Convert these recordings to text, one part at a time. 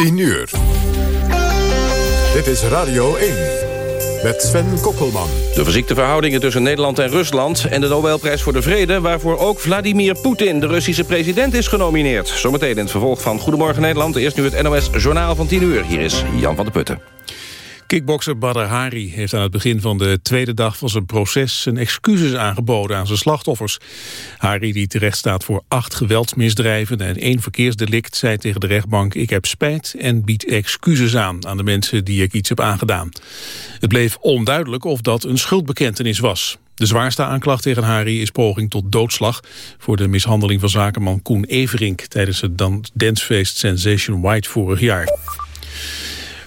10 uur. Dit is Radio 1 met Sven Kokkelman. De verziekte verhoudingen tussen Nederland en Rusland... en de Nobelprijs voor de Vrede... waarvoor ook Vladimir Poetin, de Russische president, is genomineerd. Zometeen in het vervolg van Goedemorgen Nederland. Eerst nu het NOS Journaal van 10 uur. Hier is Jan van der Putten. Kickbokser Badr Hari heeft aan het begin van de tweede dag van zijn proces zijn excuses aangeboden aan zijn slachtoffers. Hari, die terecht staat voor acht geweldsmisdrijven en één verkeersdelict, zei tegen de rechtbank ik heb spijt en bied excuses aan aan de mensen die ik iets heb aangedaan. Het bleef onduidelijk of dat een schuldbekentenis was. De zwaarste aanklacht tegen Hari is poging tot doodslag... voor de mishandeling van zakenman Koen Everink... tijdens het dancefeest Sensation White vorig jaar.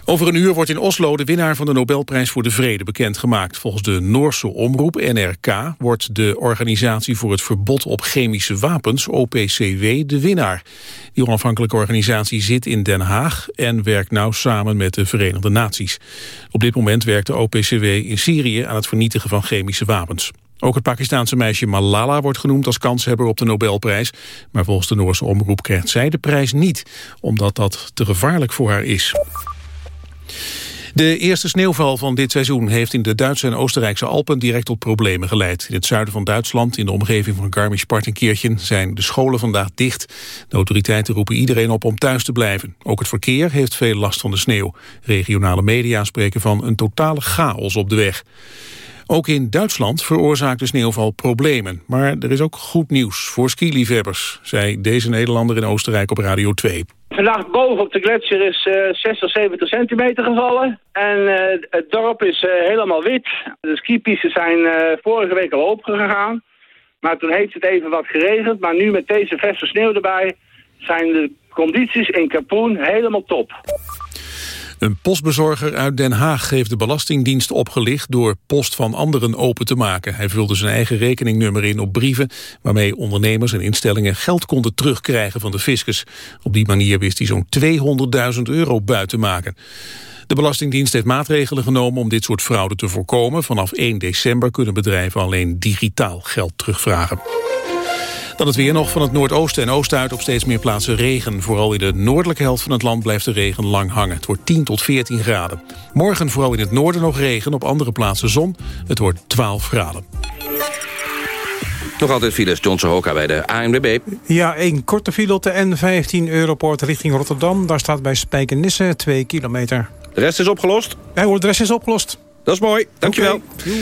Over een uur wordt in Oslo de winnaar van de Nobelprijs voor de Vrede bekendgemaakt. Volgens de Noorse omroep NRK wordt de Organisatie voor het Verbod op Chemische Wapens, OPCW, de winnaar. Die onafhankelijke organisatie zit in Den Haag en werkt nauw samen met de Verenigde Naties. Op dit moment werkt de OPCW in Syrië aan het vernietigen van chemische wapens. Ook het Pakistaanse meisje Malala wordt genoemd als kanshebber op de Nobelprijs. Maar volgens de Noorse omroep krijgt zij de prijs niet, omdat dat te gevaarlijk voor haar is. De eerste sneeuwval van dit seizoen heeft in de Duitse en Oostenrijkse Alpen direct tot problemen geleid. In het zuiden van Duitsland, in de omgeving van Garmisch-Partenkirchen, zijn de scholen vandaag dicht. De autoriteiten roepen iedereen op om thuis te blijven. Ook het verkeer heeft veel last van de sneeuw. Regionale media spreken van een totale chaos op de weg. Ook in Duitsland veroorzaakt de sneeuwval problemen. Maar er is ook goed nieuws voor skiliefhebbers, zei deze Nederlander in Oostenrijk op Radio 2. Vandaag boven op de gletsjer is uh, 60, 70 centimeter gevallen. En uh, het dorp is uh, helemaal wit. De skipistes zijn uh, vorige week al opgegaan. Maar toen heeft het even wat geregend. Maar nu met deze verse sneeuw erbij zijn de condities in Kapoen helemaal top. Een postbezorger uit Den Haag heeft de Belastingdienst opgelicht door post van anderen open te maken. Hij vulde zijn eigen rekeningnummer in op brieven waarmee ondernemers en instellingen geld konden terugkrijgen van de fiscus. Op die manier wist hij zo'n 200.000 euro buiten te maken. De Belastingdienst heeft maatregelen genomen om dit soort fraude te voorkomen. Vanaf 1 december kunnen bedrijven alleen digitaal geld terugvragen. Dan het weer nog van het noordoosten en oosten uit op steeds meer plaatsen regen. Vooral in de noordelijke helft van het land blijft de regen lang hangen. Het wordt 10 tot 14 graden. Morgen vooral in het noorden nog regen, op andere plaatsen zon. Het wordt 12 graden. Nog altijd files, Johnson Hoka bij de ANWB. Ja, één korte file op de N15 Europoort richting Rotterdam. Daar staat bij Spijkenisse 2 kilometer. De rest is opgelost? Ja hoor, de rest is opgelost. Dat is mooi, dankjewel. Okay.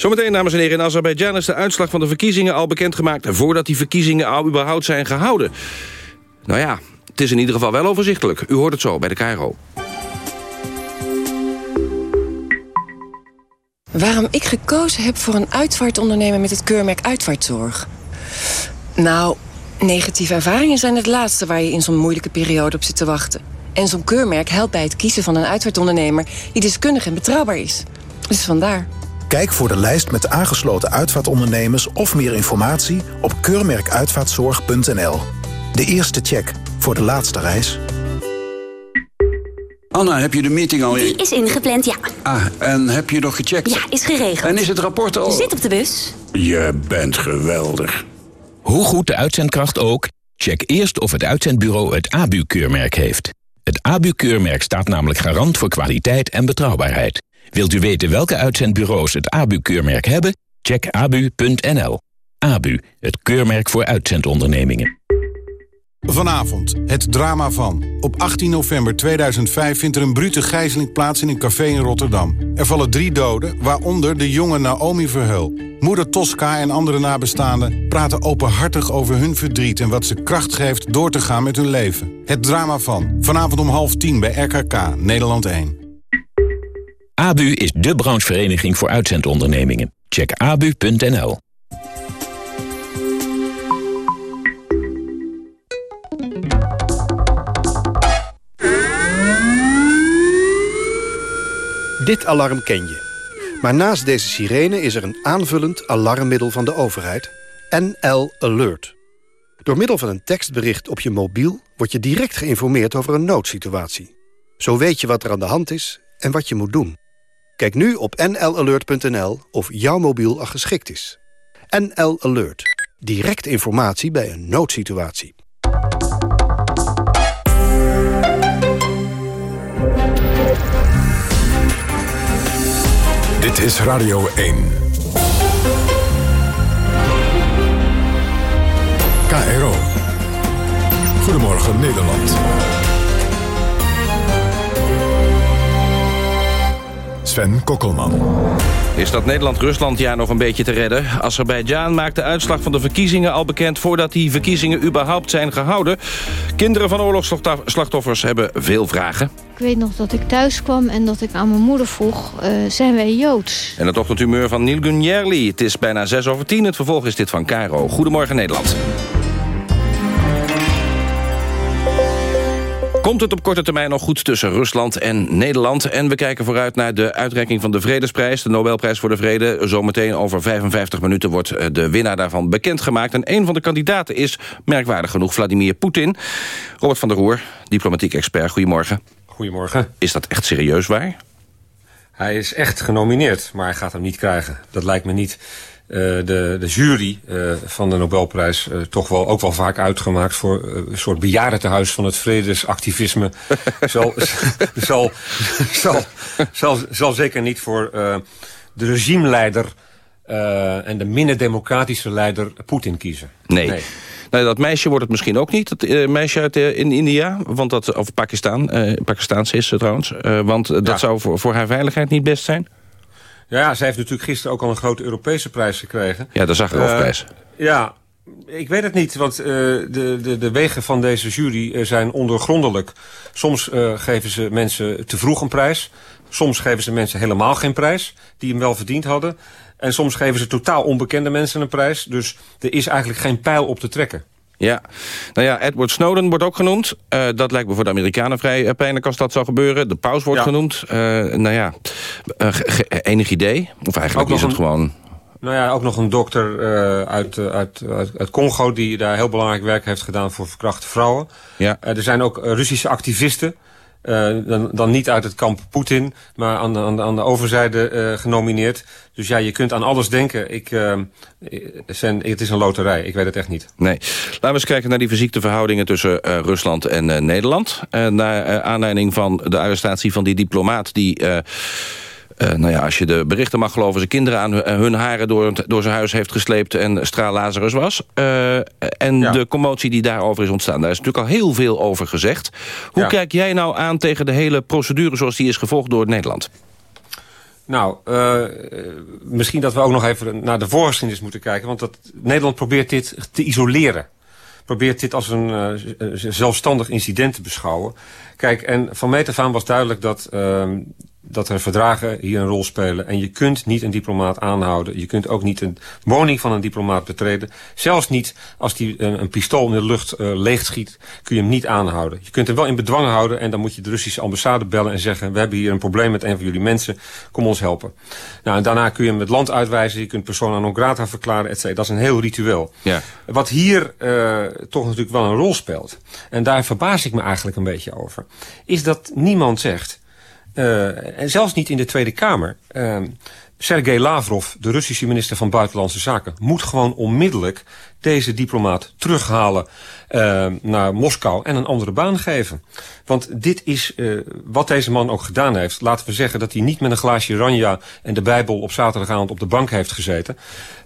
Zometeen, dames en heren, in Azerbeidzjan is de uitslag van de verkiezingen al bekendgemaakt... voordat die verkiezingen al überhaupt zijn gehouden. Nou ja, het is in ieder geval wel overzichtelijk. U hoort het zo bij de KRO. Waarom ik gekozen heb voor een uitvaartondernemer met het keurmerk Uitvaartzorg? Nou, negatieve ervaringen zijn het laatste waar je in zo'n moeilijke periode op zit te wachten. En zo'n keurmerk helpt bij het kiezen van een uitvaartondernemer die deskundig en betrouwbaar is. Dus vandaar. Kijk voor de lijst met aangesloten uitvaartondernemers of meer informatie op keurmerkuitvaartzorg.nl. De eerste check voor de laatste reis. Anna, heb je de meeting al... Die is ingepland, ja. Ah, en heb je nog gecheckt? Ja, is geregeld. En is het rapport al... Zit op de bus. Je bent geweldig. Hoe goed de uitzendkracht ook, check eerst of het uitzendbureau het ABU-keurmerk heeft. Het ABU-keurmerk staat namelijk garant voor kwaliteit en betrouwbaarheid. Wilt u weten welke uitzendbureaus het ABU-keurmerk hebben? Check abu.nl. ABU, het keurmerk voor uitzendondernemingen. Vanavond, het drama van. Op 18 november 2005 vindt er een brute gijzeling plaats in een café in Rotterdam. Er vallen drie doden, waaronder de jonge Naomi Verheul. Moeder Tosca en andere nabestaanden praten openhartig over hun verdriet... en wat ze kracht geeft door te gaan met hun leven. Het drama van. Vanavond om half tien bij RKK, Nederland 1. ABU is de branchevereniging voor uitzendondernemingen. Check abu.nl. Dit alarm ken je. Maar naast deze sirene is er een aanvullend alarmmiddel van de overheid. NL Alert. Door middel van een tekstbericht op je mobiel... word je direct geïnformeerd over een noodsituatie. Zo weet je wat er aan de hand is en wat je moet doen. Kijk nu op nlalert.nl of jouw mobiel al geschikt is. NL Alert. Direct informatie bij een noodsituatie. Dit is Radio 1. KRO. Goedemorgen Nederland. Sven Kokkelman. Is dat Nederland-Rusland ja nog een beetje te redden? Azerbeidzjan maakt de uitslag van de verkiezingen al bekend... voordat die verkiezingen überhaupt zijn gehouden. Kinderen van oorlogsslachtoffers hebben veel vragen. Ik weet nog dat ik thuis kwam en dat ik aan mijn moeder vroeg... Uh, zijn wij Joods? En het ochtendhumeur van Neil Gunjerli. Het is bijna 6 over 10. Het vervolg is dit van Caro. Goedemorgen Nederland. Komt het op korte termijn nog goed tussen Rusland en Nederland? En we kijken vooruit naar de uitreiking van de Vredesprijs... de Nobelprijs voor de Vrede. Zometeen over 55 minuten wordt eh, de winnaar daarvan bekendgemaakt. En een van de kandidaten is, merkwaardig genoeg, Vladimir Poetin. Robert van der Roer, diplomatiek expert, goedemorgen. Goedemorgen. Is dat echt serieus waar? Hij is echt genomineerd, maar hij gaat hem niet krijgen. Dat lijkt me niet. Uh, de, de jury uh, van de Nobelprijs uh, toch wel ook wel vaak uitgemaakt voor een soort bejaardentehuis van het vredesactivisme. zal, zal, zal, zal, zal zeker niet voor de regimeleider en de minder democratische leider Poetin kiezen. Nee. nee. Nou, dat meisje wordt het misschien ook niet. Het meisje uit in India, want dat, of Pakistan, Pakistaans is trouwens. want dat ja. zou voor, voor haar veiligheid niet best zijn. Ja, zij heeft natuurlijk gisteren ook al een grote Europese prijs gekregen. Ja, de Zakharovprijs. Uh, ja, ik weet het niet, want uh, de, de, de wegen van deze jury zijn ondergrondelijk. Soms uh, geven ze mensen te vroeg een prijs. Soms geven ze mensen helemaal geen prijs, die hem wel verdiend hadden. En soms geven ze totaal onbekende mensen een prijs. Dus er is eigenlijk geen pijl op te trekken. Ja, nou ja, Edward Snowden wordt ook genoemd. Uh, dat lijkt me voor de Amerikanen vrij pijnlijk als dat zou gebeuren. De paus wordt ja. genoemd. Uh, nou ja, enig idee? Of eigenlijk is het gewoon... Nou ja, ook nog een dokter uh, uit, uit, uit, uit, Congo... die daar heel belangrijk werk heeft gedaan voor verkrachte vrouwen. Ja. Er zijn ook Russische activisten... Uh, dan, dan niet uit het kamp Poetin, maar aan de, aan de, aan de overzijde uh, genomineerd. Dus ja, je kunt aan alles denken. Ik, zijn, het is een loterij, ik weet het echt niet. Nee. Laten we eens kijken naar die fysieke verhoudingen tussen Rusland en Nederland. naar aanleiding van de arrestatie van die diplomaat die... Uh, nou ja, als je de berichten mag geloven... zijn kinderen aan hun haren door, door zijn huis heeft gesleept... en straal Lazarus was. Uh, en ja. de commotie die daarover is ontstaan. Daar is natuurlijk al heel veel over gezegd. Hoe ja. kijk jij nou aan tegen de hele procedure... zoals die is gevolgd door Nederland? Nou, uh, misschien dat we ook nog even naar de voorgeschiedenis moeten kijken. Want dat, Nederland probeert dit te isoleren probeert dit als een uh, zelfstandig incident te beschouwen. Kijk, en van meet af aan was duidelijk dat, uh, dat er verdragen hier een rol spelen. En je kunt niet een diplomaat aanhouden. Je kunt ook niet een woning van een diplomaat betreden. Zelfs niet als die een, een pistool in de lucht uh, leegschiet, kun je hem niet aanhouden. Je kunt hem wel in bedwang houden en dan moet je de Russische ambassade bellen en zeggen... we hebben hier een probleem met een van jullie mensen, kom ons helpen. Nou, en daarna kun je hem het land uitwijzen, je kunt persona non grata verklaren, etc. Dat is een heel ritueel. Ja. Wat hier uh, toch natuurlijk wel een rol speelt, en daar verbaas ik me eigenlijk een beetje over... is dat niemand zegt... Uh, en zelfs niet in de Tweede Kamer. Uh, Lavrov, de Russische minister van Buitenlandse Zaken... moet gewoon onmiddellijk deze diplomaat terughalen uh, naar Moskou... en een andere baan geven. Want dit is uh, wat deze man ook gedaan heeft. Laten we zeggen dat hij niet met een glaasje ranja... en de Bijbel op zaterdagavond op de bank heeft gezeten.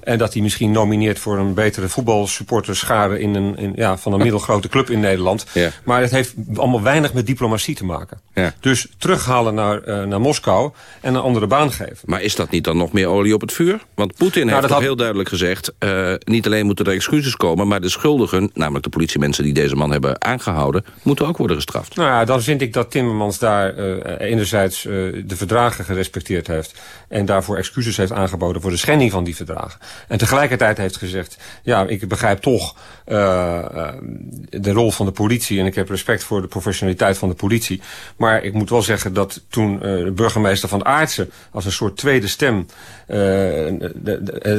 En dat hij misschien nomineert voor een betere voetbalsupporterschade... In een, in, ja, van een middelgrote club in Nederland. Ja. Maar het heeft allemaal weinig met diplomatie te maken. Ja. Dus terughalen naar, uh, naar Moskou en een andere baan geven. Maar is dat niet dan nog meer olie op het vuur? Want Poetin nou, heeft had... heel duidelijk gezegd... Uh, niet alleen moeten er excuses komen... maar de schuldigen, namelijk de politiemensen die deze man hebben aangehouden... moeten ook worden gestraft. Nou ja, dan vind ik dat Timmermans daar uh, enerzijds uh, de verdragen gerespecteerd heeft... en daarvoor excuses heeft aangeboden voor de schending van die verdragen. En tegelijkertijd heeft gezegd... ja, ik begrijp toch de rol van de politie... en ik heb respect voor de professionaliteit van de politie. Maar ik moet wel zeggen dat toen de burgemeester van Aartsen... als een soort tweede stem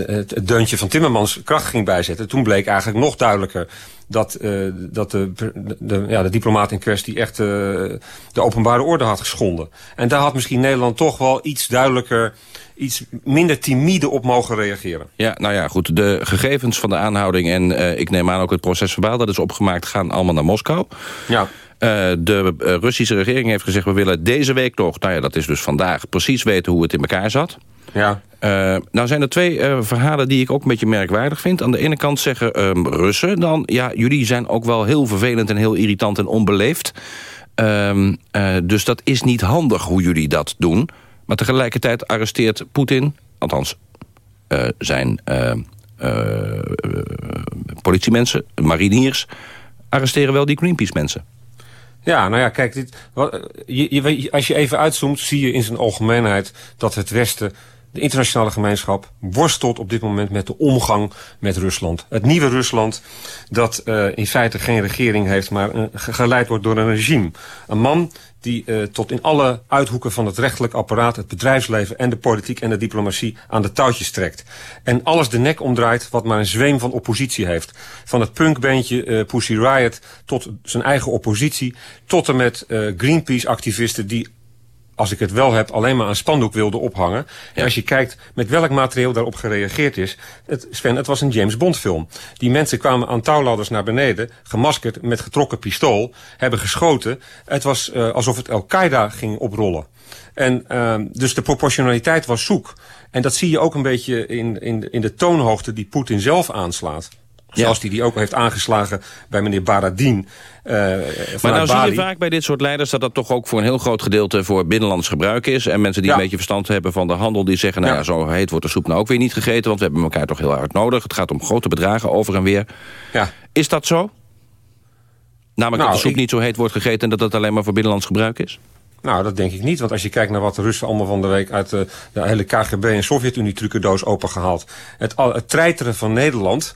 het deuntje van Timmermans kracht ging bijzetten... toen bleek eigenlijk nog duidelijker dat, uh, dat de, de, ja, de diplomaat in kwestie echt uh, de openbare orde had geschonden. En daar had misschien Nederland toch wel iets duidelijker iets minder timide op mogen reageren. Ja, nou ja, goed. De gegevens van de aanhouding en uh, ik neem aan ook het procesverbaal... dat is opgemaakt, gaan allemaal naar Moskou. Ja. Uh, de Russische regering heeft gezegd... we willen deze week nog, nou ja, dat is dus vandaag... precies weten hoe het in elkaar zat. Ja. Uh, nou zijn er twee uh, verhalen die ik ook een beetje merkwaardig vind. Aan de ene kant zeggen um, Russen dan... ja, jullie zijn ook wel heel vervelend en heel irritant en onbeleefd. Um, uh, dus dat is niet handig hoe jullie dat doen. Maar tegelijkertijd arresteert Poetin... althans zijn politiemensen, mariniers... arresteren wel die Greenpeace-mensen. Ja, nou ja, kijk, dit, wat, je, je, als je even uitzoomt... zie je in zijn algemeenheid dat het Westen de internationale gemeenschap worstelt op dit moment met de omgang met Rusland. Het nieuwe Rusland dat uh, in feite geen regering heeft, maar uh, geleid wordt door een regime. Een man die uh, tot in alle uithoeken van het rechtelijk apparaat... het bedrijfsleven en de politiek en de diplomatie aan de touwtjes trekt. En alles de nek omdraait wat maar een zweem van oppositie heeft. Van het punkbandje uh, Pussy Riot tot zijn eigen oppositie... tot en met uh, Greenpeace-activisten die als ik het wel heb, alleen maar een spandoek wilde ophangen. Ja. En als je kijkt met welk materiaal daarop gereageerd is... Het, Sven, het was een James Bond film. Die mensen kwamen aan touwladders naar beneden... gemaskerd met getrokken pistool, hebben geschoten. Het was uh, alsof het Al-Qaeda ging oprollen. En uh, dus de proportionaliteit was zoek. En dat zie je ook een beetje in, in, in de toonhoogte die Poetin zelf aanslaat. Zoals hij die, die ook heeft aangeslagen bij meneer Baradin. Uh, maar nou Bali. zie je vaak bij dit soort leiders... dat dat toch ook voor een heel groot gedeelte voor binnenlands gebruik is. En mensen die Ja. een beetje verstand hebben van de handel... die zeggen, nou ja, zo heet wordt de soep nou ook weer niet gegeten... want we hebben elkaar toch heel hard nodig. Het gaat om grote bedragen over en weer. Ja. Is dat zo? Namelijk Nou, dat de soep ik- niet zo heet wordt gegeten... en dat dat alleen maar voor binnenlands gebruik is? Nou, dat denk ik niet. Want als je kijkt naar wat de Russen allemaal van de week... uit de, de hele KGB en Sovjet-Unie trucendoos opengehaald. Het, het treiteren van Nederland...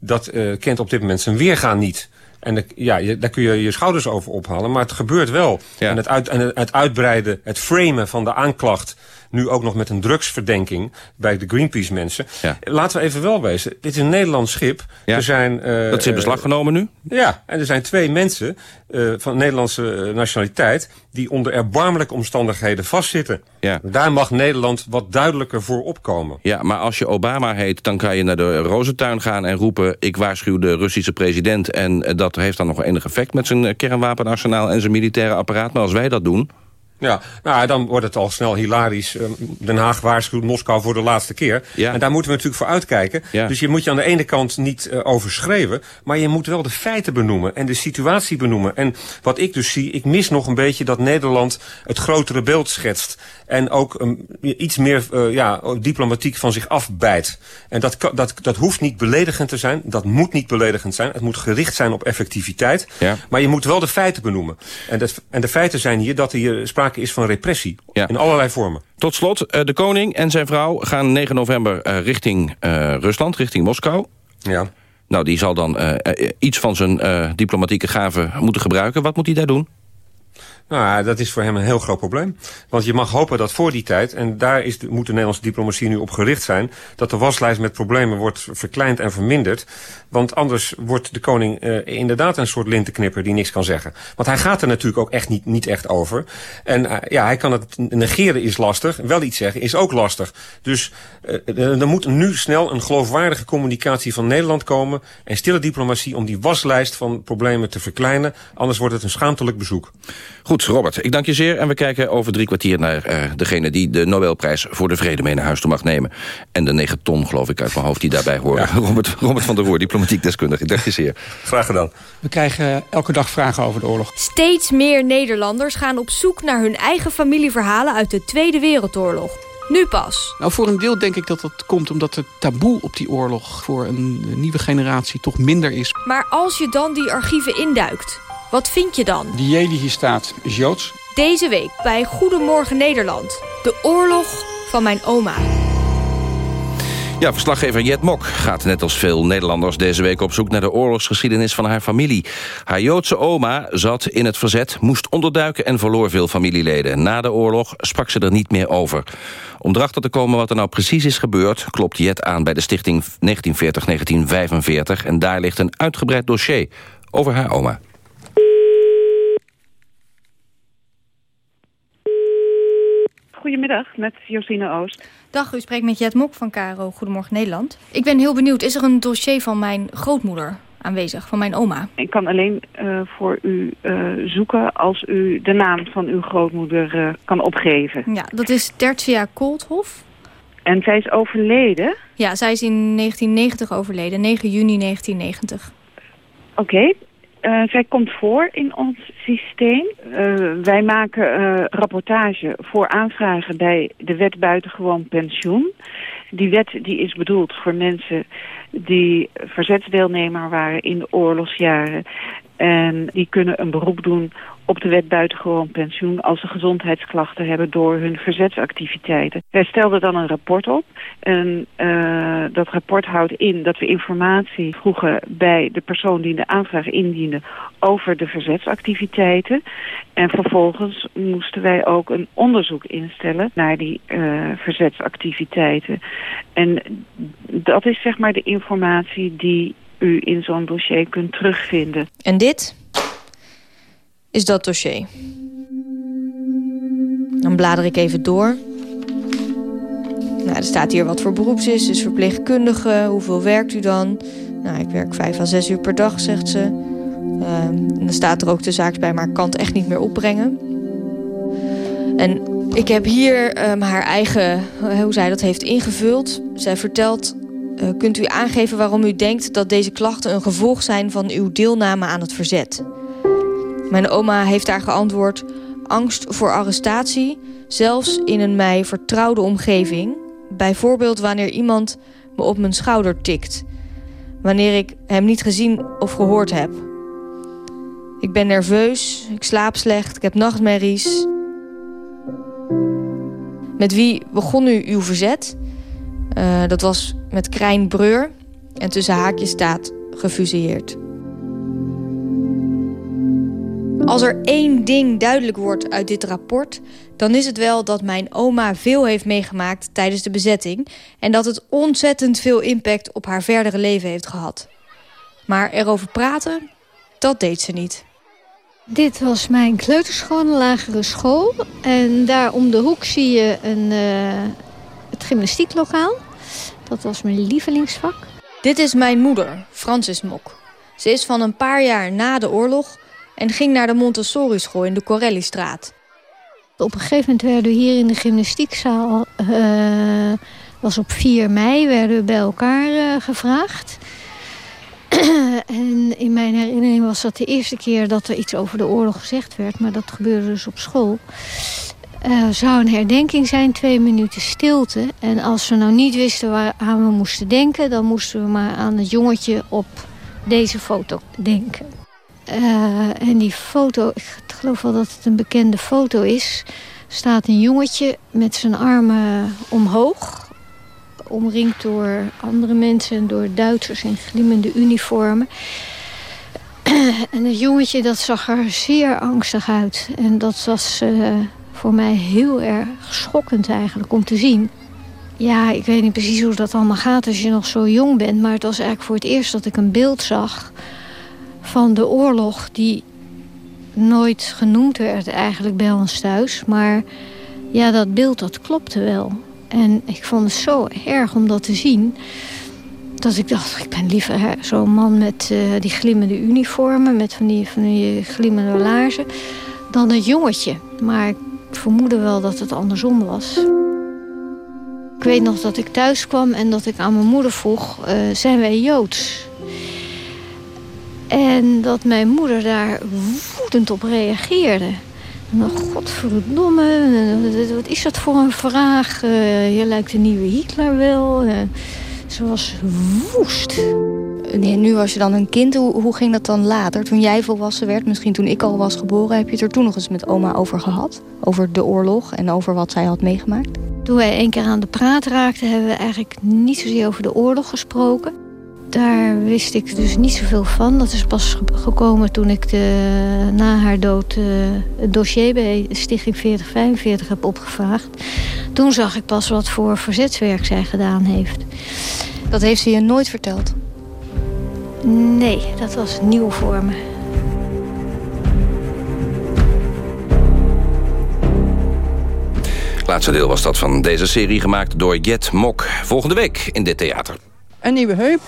dat eh, kent op dit moment zijn weergaan niet. En de- ja, je, daar kun je je schouders over ophalen. Maar het gebeurt wel. En, het uit, en het uitbreiden, het framen van de aanklacht... nu ook nog met een drugsverdenking bij de Greenpeace-mensen. Laten we even wel wezen. Dit is een Nederlands schip. Er zijn, eh, dat is in beslag genomen nu? ja, en er zijn twee mensen eh, van Nederlandse eh, nationaliteit... die onder erbarmelijke omstandigheden vastzitten. Ja. Daar mag Nederland wat duidelijker voor opkomen. Ja, maar als je Obama heet, dan kan je naar de Rozentuin gaan en roepen... ik waarschuw de Russische president. En dat heeft dan nog enig effect met zijn kernwapenarsenaal... en zijn militaire apparaat. Maar als wij dat doen... Ja, nou, dan wordt het al snel hilarisch. Eh, Den Haag waarschuwt Moskou voor de laatste keer. Ja. En daar moeten we natuurlijk voor uitkijken. Ja. Dus je moet je aan de ene kant niet eh, overschreeuwen... maar je moet wel de feiten benoemen en de situatie benoemen. En wat ik dus zie, ik mis nog een beetje dat Nederland... het grotere beeld schetst. En ook um, iets meer eh, ja, diplomatiek van zich afbijt. En dat, dat, dat hoeft niet beledigend te zijn. Dat moet niet beledigend zijn. Het moet gericht zijn op effectiviteit. Ja. Maar je moet wel de feiten benoemen. En, dat, en de feiten zijn hier dat hier sprake is van repressie. In allerlei vormen. Tot slot, eh, de koning en zijn vrouw gaan 9 november eh, richting Rusland, richting Moskou. Ja. Nou, die zal dan iets van zijn diplomatieke gaven moeten gebruiken. Wat moet hij daar doen? Nou, dat is voor hem een heel groot probleem. Want je mag hopen dat voor die tijd, en daar is de, moet de Nederlandse diplomatie nu op gericht zijn, dat de waslijst met problemen wordt verkleind en verminderd. Want anders wordt de koning eh, inderdaad een soort lintenknipper die niks kan zeggen. Want hij gaat er natuurlijk ook echt niet, niet echt over. En eh, ja, hij kan het negeren is lastig, wel iets zeggen is ook lastig. Dus eh, er moet nu snel een geloofwaardige communicatie van Nederland komen en stille diplomatie om die waslijst van problemen te verkleinen. Anders wordt het een schaamtelijk bezoek. Goed, Robert, ik dank je zeer. En we kijken over drie kwartier naar eh, degene die de Nobelprijs voor de vrede mee naar huis toe mag nemen. En de negen ton, geloof ik, uit mijn hoofd die daarbij horen. Robert, Robert van der Roer, diplomatiek deskundige. Ik dank je zeer. Graag gedaan. We krijgen elke dag vragen over de oorlog. Steeds meer Nederlanders gaan op zoek naar hun eigen familieverhalen uit de Tweede Wereldoorlog. Nu pas. Nou, voor een deel denk ik dat dat komt omdat het taboe op die oorlog... voor een nieuwe generatie toch minder is. Maar als je dan die archieven induikt, wat vind je dan? Die J die hier staat is Joods. Deze week bij Goedemorgen Nederland. De oorlog van mijn oma. Ja, verslaggever Jet Mok gaat net als veel Nederlanders deze week op zoek naar de oorlogsgeschiedenis van haar familie. Haar Joodse oma zat in het verzet, moest onderduiken en verloor veel familieleden. Na de oorlog sprak ze er niet meer over. Om erachter te komen wat er nou precies is gebeurd, klopt Jet aan bij de stichting 1940-1945 en daar ligt een uitgebreid dossier over haar oma. Goedemiddag, met Josine Oost. Dag, u spreekt met Jet Mok van Caro Goedemorgen Nederland. Ik ben heel benieuwd, is er een dossier van mijn grootmoeder aanwezig, van mijn oma? Ik kan alleen eh, voor u eh, zoeken als u de naam van uw grootmoeder eh, kan opgeven. Ja, dat is Tertia Koolthof. En zij is overleden? Ja, zij is in 1990 overleden, 9 juni 1990. Oké. Uh, zij komt voor in ons systeem. Uh, wij maken uh, rapportage voor aanvragen bij de wet buitengewoon pensioen. Die wet die is bedoeld voor mensen die verzetsdeelnemer waren in de oorlogsjaren. En die kunnen een beroep doen op de wet buitengewoon pensioen als ze gezondheidsklachten hebben door hun verzetsactiviteiten. Wij stelden dan een rapport op en uh, dat rapport houdt in dat we informatie vroegen bij de persoon die de aanvraag indiende over de verzetsactiviteiten. En vervolgens moesten wij ook een onderzoek instellen naar die uh, verzetsactiviteiten. En dat is zeg maar de informatie die u in zo'n dossier kunt terugvinden. En dit is dat dossier. Dan blader ik even door. Nou, er staat hier wat voor beroeps is. Is verpleegkundige. Hoeveel werkt u dan? Nou, ik werk vijf à zes uur per dag, zegt ze. Uh, en dan staat er ook de zaak bij, maar ik kan het echt niet meer opbrengen. En ik heb hier um, haar eigen, hoe zij dat heeft ingevuld. Zij vertelt uh, kunt u aangeven waarom u denkt dat deze klachten een gevolg zijn van uw deelname aan het verzet? Mijn oma heeft daar geantwoord... angst voor arrestatie, zelfs in een mij vertrouwde omgeving. Bijvoorbeeld wanneer iemand me op mijn schouder tikt. Wanneer ik hem niet gezien of gehoord heb. Ik ben nerveus, ik slaap slecht, ik heb nachtmerries. Met wie begon u uw verzet? Uh, dat was met Krijn Breur. En tussen haakjes staat gefusilleerd. Als er één ding duidelijk wordt uit dit rapport... dan is het wel dat mijn oma veel heeft meegemaakt tijdens de bezetting... en dat het ontzettend veel impact op haar verdere leven heeft gehad. Maar erover praten, dat deed ze niet. Dit was mijn kleuterschool, lagere school. En daar om de hoek zie je een, uh, het gymnastieklokaal. Dat was mijn lievelingsvak. Dit is mijn moeder, Francis Mok. Ze is van een paar jaar na de oorlog en ging naar de Montessori-school in de Corellistraat. Op een gegeven moment werden we hier in de gymnastiekzaal... Uh, was op 4 mei, werden we bij elkaar uh, gevraagd. en in mijn herinnering was dat de eerste keer dat er iets over de oorlog gezegd werd. Maar dat gebeurde dus op school. Uh, zou een herdenking zijn, twee minuten stilte. En als we nou niet wisten waaraan we moesten denken... dan moesten we maar aan het jongetje op deze foto denken. Uh, en die foto, ik geloof wel dat het een bekende foto is... staat een jongetje met zijn armen omhoog... omringd door andere mensen en door Duitsers in glimmende uniformen... en het jongetje dat zag er zeer angstig uit. En dat was uh, voor mij heel erg schokkend eigenlijk om te zien. Ja, ik weet niet precies hoe dat allemaal gaat als je nog zo jong bent... maar het was eigenlijk voor het eerst dat ik een beeld zag van de oorlog... die nooit genoemd werd eigenlijk bij ons thuis. Maar ja, dat beeld dat klopte wel. En ik vond het zo erg om dat te zien... dat ik dacht, ik ben liever zo'n man met uh, die glimmende uniformen... met van die, van die glimmende laarzen, dan het jongetje. Maar ik vermoedde wel dat het andersom was. Ik weet nog dat ik thuis kwam en dat ik aan mijn moeder vroeg... Uh, zijn wij Joods? En dat mijn moeder daar woedend op reageerde. Dan, godverdomme, wat is dat voor een vraag? Uh, je lijkt de nieuwe Hitler wel. Uh, ze was woest. Nee, nu was je dan een kind. Hoe, hoe, ging dat dan later? Toen jij volwassen werd, misschien toen ik al was geboren... heb je het er toen nog eens met oma over gehad? Over de oorlog en over wat zij had meegemaakt? Toen wij één keer aan de praat raakten... hebben we eigenlijk niet zozeer over de oorlog gesproken. Daar wist ik dus niet zoveel van. Dat is pas gekomen toen ik de, na haar dood uh, het dossier bij Stichting 4045 heb opgevraagd. Toen zag ik pas wat voor verzetswerk zij gedaan heeft. Dat heeft ze je nooit verteld? Nee, dat was nieuw voor me. Het laatste deel was dat van deze serie gemaakt door Jet Mok. Volgende week in dit theater. Een nieuwe heup.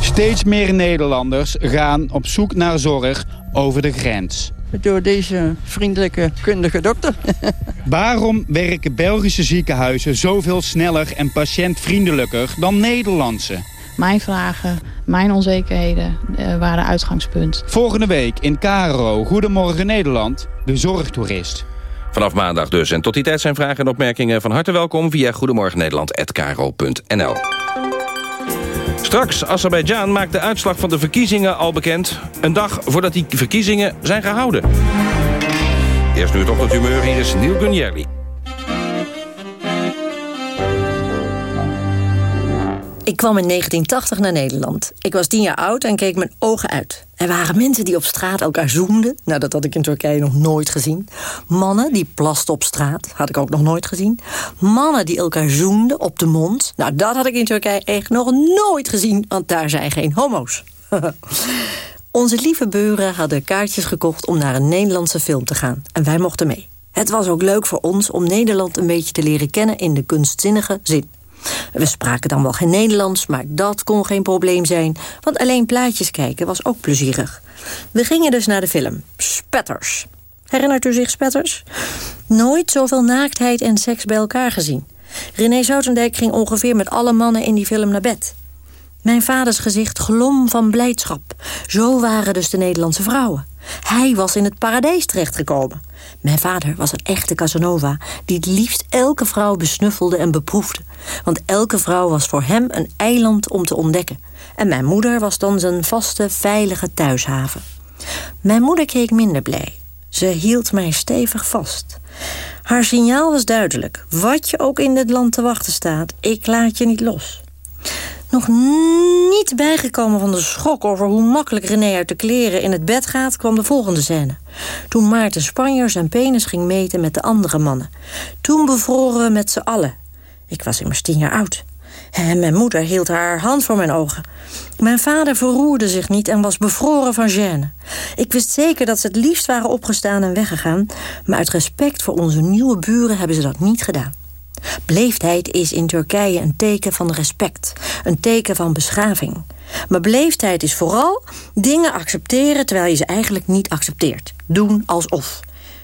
Steeds meer Nederlanders gaan op zoek naar zorg over de grens. door deze vriendelijke, kundige dokter. Waarom werken Belgische ziekenhuizen zoveel sneller en patiëntvriendelijker dan Nederlandse? Mijn vragen, mijn onzekerheden uh, waren uitgangspunt. Volgende week in KRO Goedemorgen Nederland, de zorgtoerist. Vanaf maandag dus. En tot die tijd zijn vragen en opmerkingen van harte welkom... via goedemorgennederland.kro.nl. Straks, Azerbeidzjan maakt de uitslag van de verkiezingen al bekend. Een dag voordat die verkiezingen zijn gehouden. Eerst nu het ochtendhumeur, hier is Neil Gunjerli. Ik kwam in 1980 naar Nederland. Ik was tien jaar oud en keek mijn ogen uit. Er waren mensen die op straat elkaar zoemden. Nou, dat had ik in Turkije nog nooit gezien. Mannen die plasten op straat. Had ik ook nog nooit gezien. Mannen die elkaar zoemden op de mond. Nou, dat had ik in Turkije echt nog nooit gezien. Want daar zijn geen homo's. Onze lieve buren hadden kaartjes gekocht om naar een Nederlandse film te gaan. En wij mochten mee. Het was ook leuk voor ons om Nederland een beetje te leren kennen in de kunstzinnige zin. We spraken dan wel geen Nederlands, maar dat kon geen probleem zijn... want alleen plaatjes kijken was ook plezierig. We gingen dus naar de film Spetters. Herinnert u zich Spetters? Nooit zoveel naaktheid en seks bij elkaar gezien. René Zoutendijk ging ongeveer met alle mannen in die film naar bed. Mijn vaders gezicht glom van blijdschap. Zo waren dus de Nederlandse vrouwen. Hij was in het paradijs terechtgekomen. Mijn vader was een echte Casanova... die het liefst elke vrouw besnuffelde en beproefde. Want elke vrouw was voor hem een eiland om te ontdekken. En mijn moeder was dan zijn vaste, veilige thuishaven. Mijn moeder keek minder blij. Ze hield mij stevig vast. Haar signaal was duidelijk. Wat je ook in dit land te wachten staat, ik laat je niet los. Nog niet bijgekomen van de schok over hoe makkelijk René uit de kleren in het bed gaat... kwam de volgende scène. Toen Maarten Spanjer zijn penis ging meten met de andere mannen. Toen bevroren we met z'n allen. Ik was immers tien jaar oud. En mijn moeder hield haar hand voor mijn ogen. Mijn vader verroerde zich niet en was bevroren van gêne. Ik wist zeker dat ze het liefst waren opgestaan en weggegaan... maar uit respect voor onze nieuwe buren hebben ze dat niet gedaan. Beleefdheid is in Turkije een teken van respect, een teken van beschaving. Maar beleefdheid is vooral dingen accepteren terwijl je ze eigenlijk niet accepteert. Doen alsof.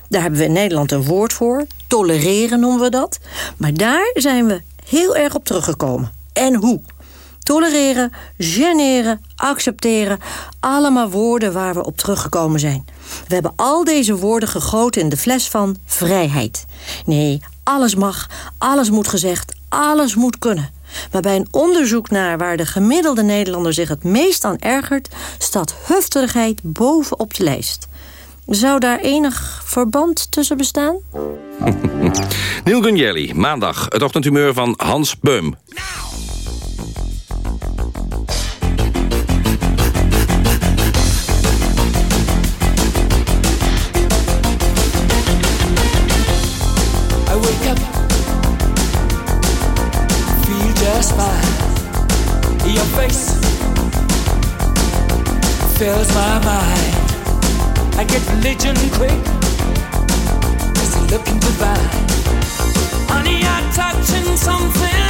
Daar hebben we in Nederland een woord voor. Tolereren noemen we dat. Maar daar zijn we heel erg op teruggekomen. En hoe? Tolereren, generen, accepteren. Allemaal woorden waar we op teruggekomen zijn. We hebben al deze woorden gegoten in de fles van vrijheid. Nee, alles mag, alles moet gezegd, alles moet kunnen. Maar bij een onderzoek naar waar de gemiddelde Nederlander zich het meest aan ergert... staat hufterigheid bovenop de lijst. Zou daar enig verband tussen bestaan? Neil Gunjelli, maandag, het ochtendhumeur van Hans Beum. fills my mind. Get religion quick, cause you're looking divine. Honey, you're touching something,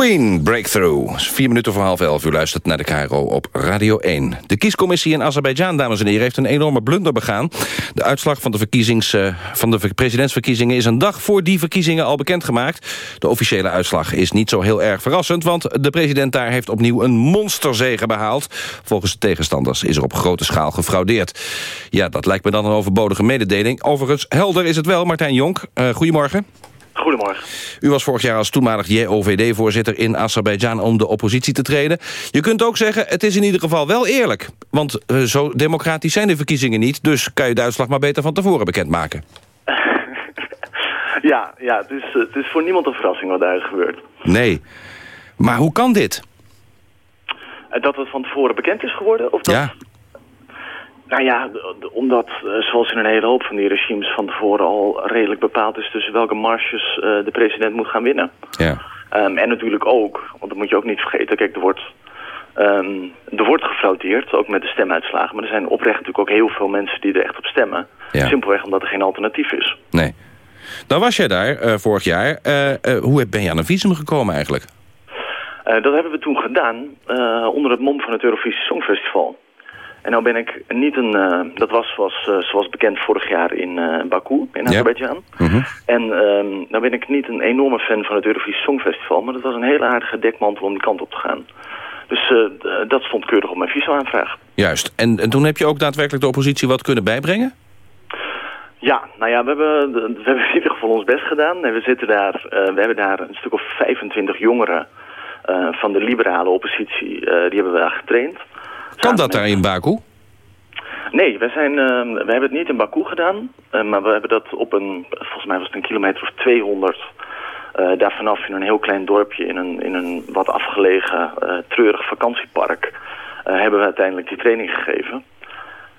Queen, Breakthrough. Vier minuten voor half elf. U luistert naar de KRO op Radio 1. De kiescommissie in Azerbeidzjan, dames en heren... heeft een enorme blunder begaan. De uitslag van de, verkiezings, eh, van de presidentsverkiezingen... is een dag voor die verkiezingen al bekendgemaakt. De officiële uitslag is niet zo heel erg verrassend... want de president daar heeft opnieuw een monsterzege behaald. Volgens de tegenstanders is er op grote schaal gefraudeerd. Ja, dat lijkt me dan een overbodige mededeling. Overigens, helder is het wel. Martijn Jonk, eh, goedemorgen. Goedemorgen. U was vorig jaar als toenmalig JOVD-voorzitter in Azerbeidzjan om de oppositie te treden. Je kunt ook zeggen, het is in ieder geval wel eerlijk. Want eh, zo democratisch zijn de verkiezingen niet... dus kan je de uitslag maar beter van tevoren bekendmaken. Ja, ja het, is, eh, het is voor niemand een verrassing wat daar is gebeurd. Nee. Maar hoe kan dit? Eh, Dat het van tevoren bekend is geworden? Of dat... Ja. Nou ja, omdat, eh, zoals in een hele hoop van die regimes van tevoren al redelijk bepaald is tussen welke marges eh, de president moet gaan winnen. Ja. Ehm, en natuurlijk ook, want dat moet je ook niet vergeten, kijk, er wordt, ehm, er wordt gefraudeerd, ook met de stemuitslagen. Maar er zijn oprecht natuurlijk ook heel veel mensen die er echt op stemmen. Ja. Simpelweg omdat er geen alternatief is. Nee. Dan was jij daar eh, vorig jaar. Hoe ben je aan een visum gekomen eigenlijk? Dat hebben we toen gedaan onder het mom van het Eurovisie Songfestival. En nou ben ik niet een... eh, dat was zoals, eh, zoals bekend vorig jaar in eh, Baku, in Azerbeidzjan. En ehm, nou ben ik niet een enorme fan van het Eurovisie Songfestival... maar dat was een hele aardige dekmantel om die kant op te gaan. Dus dat stond keurig op mijn visa-aanvraag. Juist. En, en toen heb je ook daadwerkelijk de oppositie wat kunnen bijbrengen? Ja, nou ja, we hebben, we hebben in ieder geval ons best gedaan. En we, zitten daar, we hebben daar een stuk of 25 jongeren van de liberale oppositie, die hebben we daar getraind. Kan dat daar in Baku? Nee, wij zijn, we hebben het niet in Baku gedaan, eh, maar we hebben dat op een, volgens mij was het een kilometer of 200, eh, daar vanaf in een heel klein dorpje, in een, in een wat afgelegen, eh, treurig vakantiepark, hebben we uiteindelijk die training gegeven.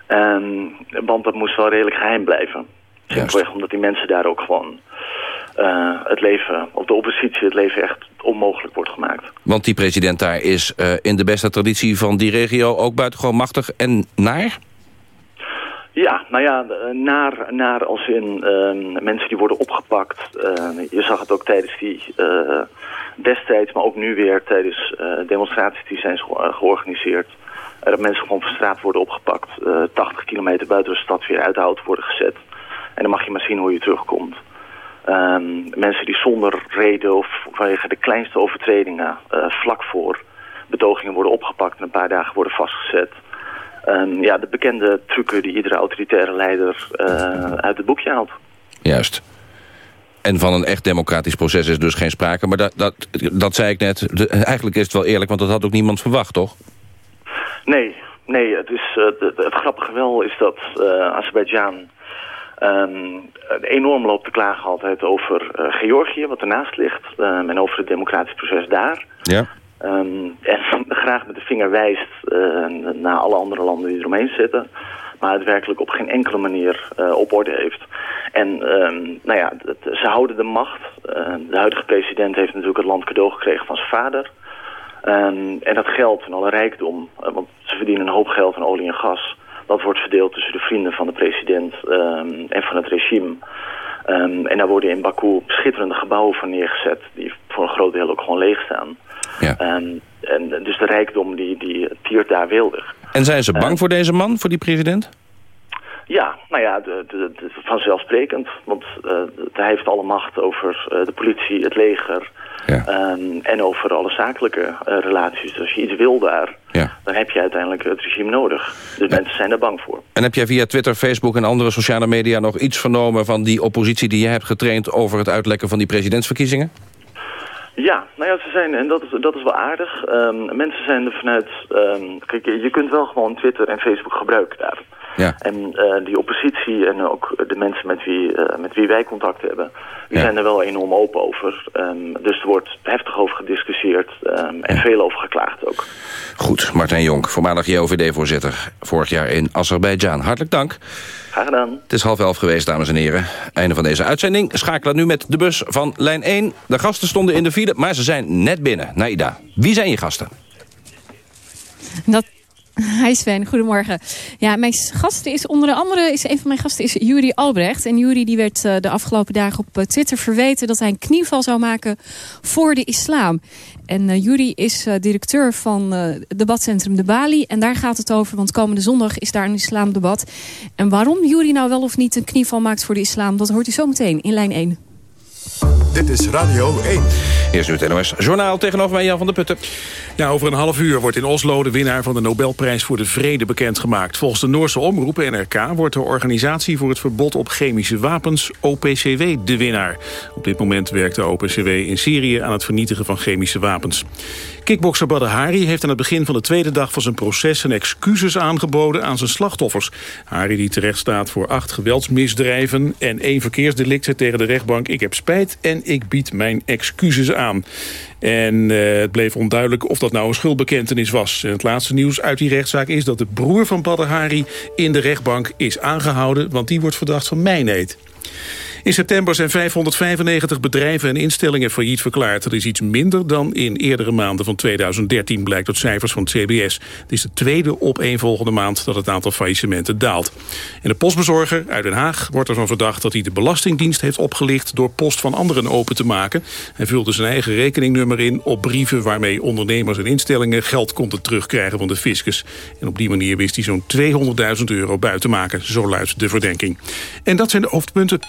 En, want dat moest wel redelijk geheim blijven. Simpelweg omdat die mensen daar ook gewoon eh, het leven, op de oppositie het leven echt onmogelijk wordt gemaakt. Want die president daar is eh, in de beste traditie van die regio... ook buitengewoon machtig en naar? Ja, nou ja, eh, naar, naar als in eh, mensen die worden opgepakt. Je zag het ook tijdens die destijds, maar ook nu weer tijdens demonstraties die zijn ge- georganiseerd. Dat mensen gewoon van straat worden opgepakt. eh 80 kilometer buiten de stad weer uit de hout worden gezet. En dan mag je maar zien hoe je terugkomt. Ehm, mensen die zonder reden of vanwege de kleinste overtredingen eh, vlak voor betogingen worden opgepakt en een paar dagen worden vastgezet. Ehm, ja, de bekende trucken die iedere autoritaire leider eh, uit het boekje haalt. Juist. En van een echt democratisch proces is dus geen sprake. Maar dat, dat, dat zei ik net. De- eigenlijk is het wel eerlijk, want dat had ook niemand verwacht, toch? Nee, nee het, is, eh, het, het grappige wel is dat Azerbeidzjan ehm, enorm loopt te klagen altijd over eh, Georgië, wat ernaast ligt. ehm, en over het democratisch proces daar. Ja. Ehm, en graag met de vinger wijst eh, naar alle andere landen die eromheen zitten. Maar het werkelijk op geen enkele manier eh, op orde heeft. En ehm, nou ja, het- ze houden de macht. Eh, de huidige president heeft natuurlijk het land cadeau gekregen van zijn vader. En dat geld en alle rijkdom, eh, want ze verdienen een hoop geld aan olie en gas. Dat wordt verdeeld tussen de vrienden van de president ehm, en van het regime. Ehm, en daar worden in Baku schitterende gebouwen van neergezet... die voor een groot deel ook gewoon leeg staan. Ja. Ehm, en dus de rijkdom die, die tiert daar wildig. En zijn ze bang voor deze man, voor die president? Ja, nou ja, de, de, de- vanzelfsprekend. Want eh, hij heeft alle macht over eh, de politie, het leger... ehm, en over alle zakelijke eh, relaties. Dus als je iets wil daar, dan heb je uiteindelijk het regime nodig. Dus mensen zijn daar bang voor. En heb jij via Twitter, Facebook en andere sociale media... nog iets vernomen van die oppositie die je hebt getraind... over het uitlekken van die presidentsverkiezingen? Ja, nou ja, ze zijn, en dat is, dat is wel aardig. Ehm, mensen zijn er vanuit... ehm, kijk, je kunt wel gewoon Twitter en Facebook gebruiken daar. Ja. En eh, die oppositie en ook de mensen met wie, eh, met wie wij contact hebben... die zijn er wel enorm open over. Ehm, dus er wordt heftig over gediscussieerd ehm, en veel over geklaagd ook. Goed, Martijn Jonk, voormalig JOVD-voorzitter. Vorig jaar in Azerbeidzjan. Hartelijk dank. Graag gedaan. Het is half elf geweest, dames en heren. Einde van deze uitzending. Schakelen nu met de bus van lijn 1. De gasten stonden in de file, maar ze zijn net binnen. Naida, wie zijn je gasten? Dat... Hi Sven, goedemorgen. Ja, mijn gast is onder andere, is, een van mijn gasten is Juri Albrecht. En Juri die werd uh, de afgelopen dagen op uh, Twitter verweten dat hij een knieval zou maken voor de islam. En uh, Juri is directeur van het debatcentrum De Bali. En daar gaat het over, want komende zondag is daar een islamdebat. En waarom Juri nou wel of niet een knieval maakt voor de islam, dat hoort u zo meteen in lijn 1. Dit is Radio 1. Eerst nu het NOS Journaal tegenover mij Jan van der Putten. Ja, over een half uur wordt in Oslo de winnaar van de Nobelprijs voor de Vrede bekendgemaakt. Volgens de Noorse omroep NRK wordt de organisatie voor het verbod op chemische wapens OPCW de winnaar. Op dit moment werkt de OPCW in Syrië aan het vernietigen van chemische wapens. Kickbokser Badr Hari heeft aan het begin van de tweede dag van zijn proces zijn excuses aangeboden aan zijn slachtoffers. Hari die terecht staat voor acht geweldsmisdrijven en één verkeersdelict zegt tegen de rechtbank ik heb spijt en ik bied mijn excuses aan. En uh, het bleef onduidelijk of dat nou een schuldbekentenis was. En het laatste nieuws uit die rechtszaak is dat de broer van Badr Hari in de rechtbank is aangehouden, want die wordt verdacht van mijneed. In september zijn 595 bedrijven en instellingen failliet verklaard. Dat is iets minder dan in eerdere maanden van 2013, blijkt uit cijfers van het CBS. Het is de tweede opeenvolgende maand dat het aantal faillissementen daalt. En de postbezorger uit Den Haag wordt ervan verdacht dat hij de Belastingdienst heeft opgelicht door post van anderen open te maken. Hij vulde zijn eigen rekeningnummer in op brieven waarmee ondernemers en instellingen geld konden terugkrijgen van de fiscus. En op die manier wist hij zo'n 200.000 euro buiten maken, zo luidt de verdenking. En dat zijn de hoofdpunten.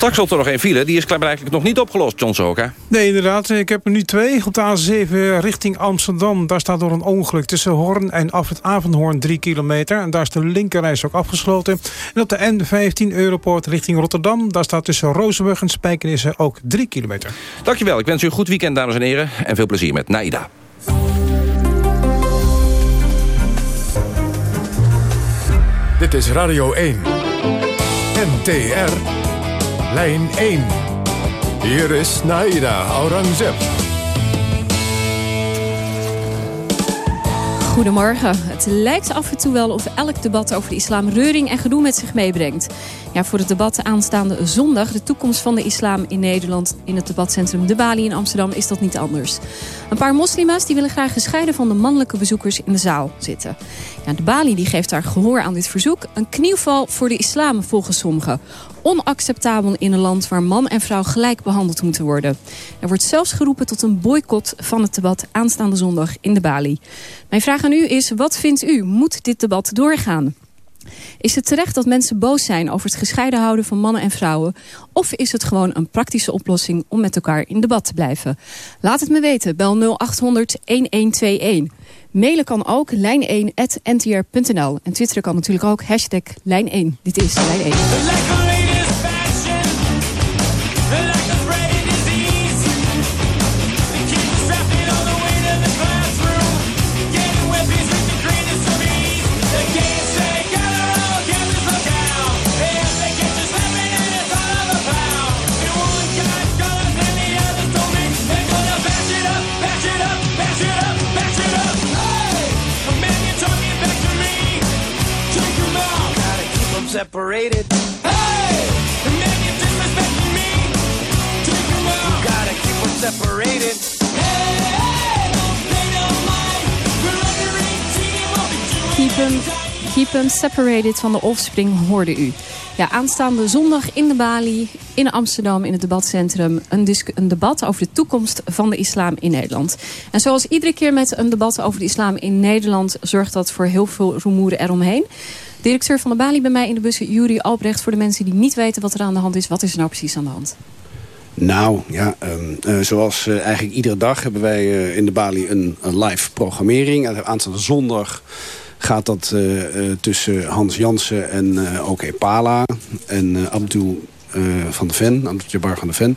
Straks zat er nog één file, die is klaarblijkelijk nog niet opgelost, John Soka. Nee, inderdaad. Ik heb er nu twee. Op de A7 richting Amsterdam. Daar staat door een ongeluk tussen Hoorn en af het Avondhoorn 3 kilometer. En daar is de linkerreis ook afgesloten. En op de N15 Europoort richting Rotterdam. Daar staat tussen Rozenburg en Spijkenisse ook 3 kilometer. Dankjewel. Ik wens u een goed weekend, dames en heren. En veel plezier met Naida. Dit is Radio 1. NTR. Lijn 1. Hier is Naida Aurangzeb. Goedemorgen. Het lijkt af en toe wel of elk debat over de islam reuring en gedoe met zich meebrengt. Ja, voor het debat aanstaande zondag, de toekomst van de islam in Nederland... in het debatcentrum De Bali in Amsterdam, is dat niet anders. Een paar moslima's die willen graag gescheiden van de mannelijke bezoekers in de zaal zitten. Ja, de Bali die geeft daar gehoor aan dit verzoek. Een knieuwval voor de islam volgens sommigen. Onacceptabel in een land waar man en vrouw gelijk behandeld moeten worden. Er wordt zelfs geroepen tot een boycott van het debat aanstaande zondag in de Bali. Mijn vraag aan u is, wat vindt u? Moet dit debat doorgaan? Is het terecht dat mensen boos zijn over het gescheiden houden van mannen en vrouwen? Of is het gewoon een praktische oplossing om met elkaar in debat te blijven? Laat het me weten. Bel 0800 1121. Mailen kan ook lijn1.ntr.nl. En twitteren kan natuurlijk ook hashtag lijn1. Dit is Lijn 1. Separated. Hey! The man you disrespecting me. Take him out. You gotta keep them separated. Hey, hey, don't mind. We're under 18, what we Keep them, keep them separated van de offspring hoorde u. Ja, aanstaande zondag in de Bali, in Amsterdam, in het debatcentrum... Een, een, debat over de toekomst van de islam in Nederland. En zoals iedere keer met een debat over de islam in Nederland... zorgt dat voor heel veel rumoeren eromheen. Directeur van de Bali bij mij in de bus, Juri Albrecht. Voor de mensen die niet weten wat er aan de hand is. Wat is er nou precies aan de hand? Nou, ja, um, uh, zoals uh, eigenlijk iedere dag hebben wij uh, in de Bali een, een live programmering. Aanstaande zondag gaat dat tussen Hans Jansen en ook Epala en Abdul van de Ven, Abdul Jabbar van de Ven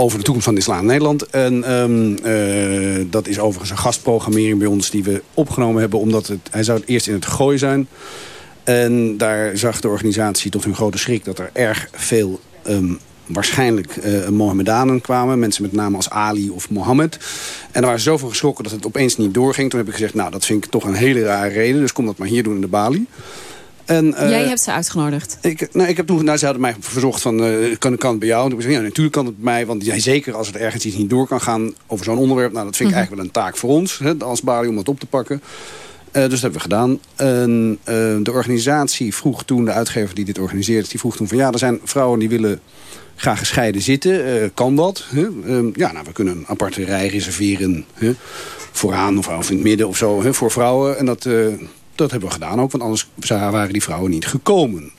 over de toekomst van de islam in Nederland. En ehm, eh, dat is overigens een gastprogrammering bij ons die we opgenomen hebben. Omdat het, hij zou het eerst in het gooi zijn. En daar zag de organisatie tot hun grote schrik dat er erg veel... ehm, waarschijnlijk uh, Mohammedanen kwamen. Mensen met namen als Ali of Mohammed. En er waren zoveel geschrokken dat het opeens niet doorging. Toen heb ik gezegd, nou dat vind ik toch een hele rare reden. Dus kom dat maar hier doen in de Bali. En, uh, Jij hebt ze uitgenodigd? Ik, nou, ik heb toen, nou, ze hadden mij verzocht van, uh, kan, kan het bij jou? En toen heb ik gezegd, ja, natuurlijk kan het bij mij. Want ja, zeker als het ergens iets niet door kan gaan over zo'n onderwerp. Nou, dat vind ik Mhm. eigenlijk wel een taak voor ons, hè, als Bali, om dat op te pakken. Uh, dus dat hebben we gedaan. En, uh, de organisatie vroeg toen, de uitgever die dit organiseert... die vroeg toen van ja, er zijn vrouwen die willen graag gescheiden zitten. Uh, kan dat? Uh, ja, nou, we kunnen een aparte rij reserveren. Vooraan of, in het midden of zo voor vrouwen. En dat, dat hebben we gedaan ook, want anders waren die vrouwen niet gekomen.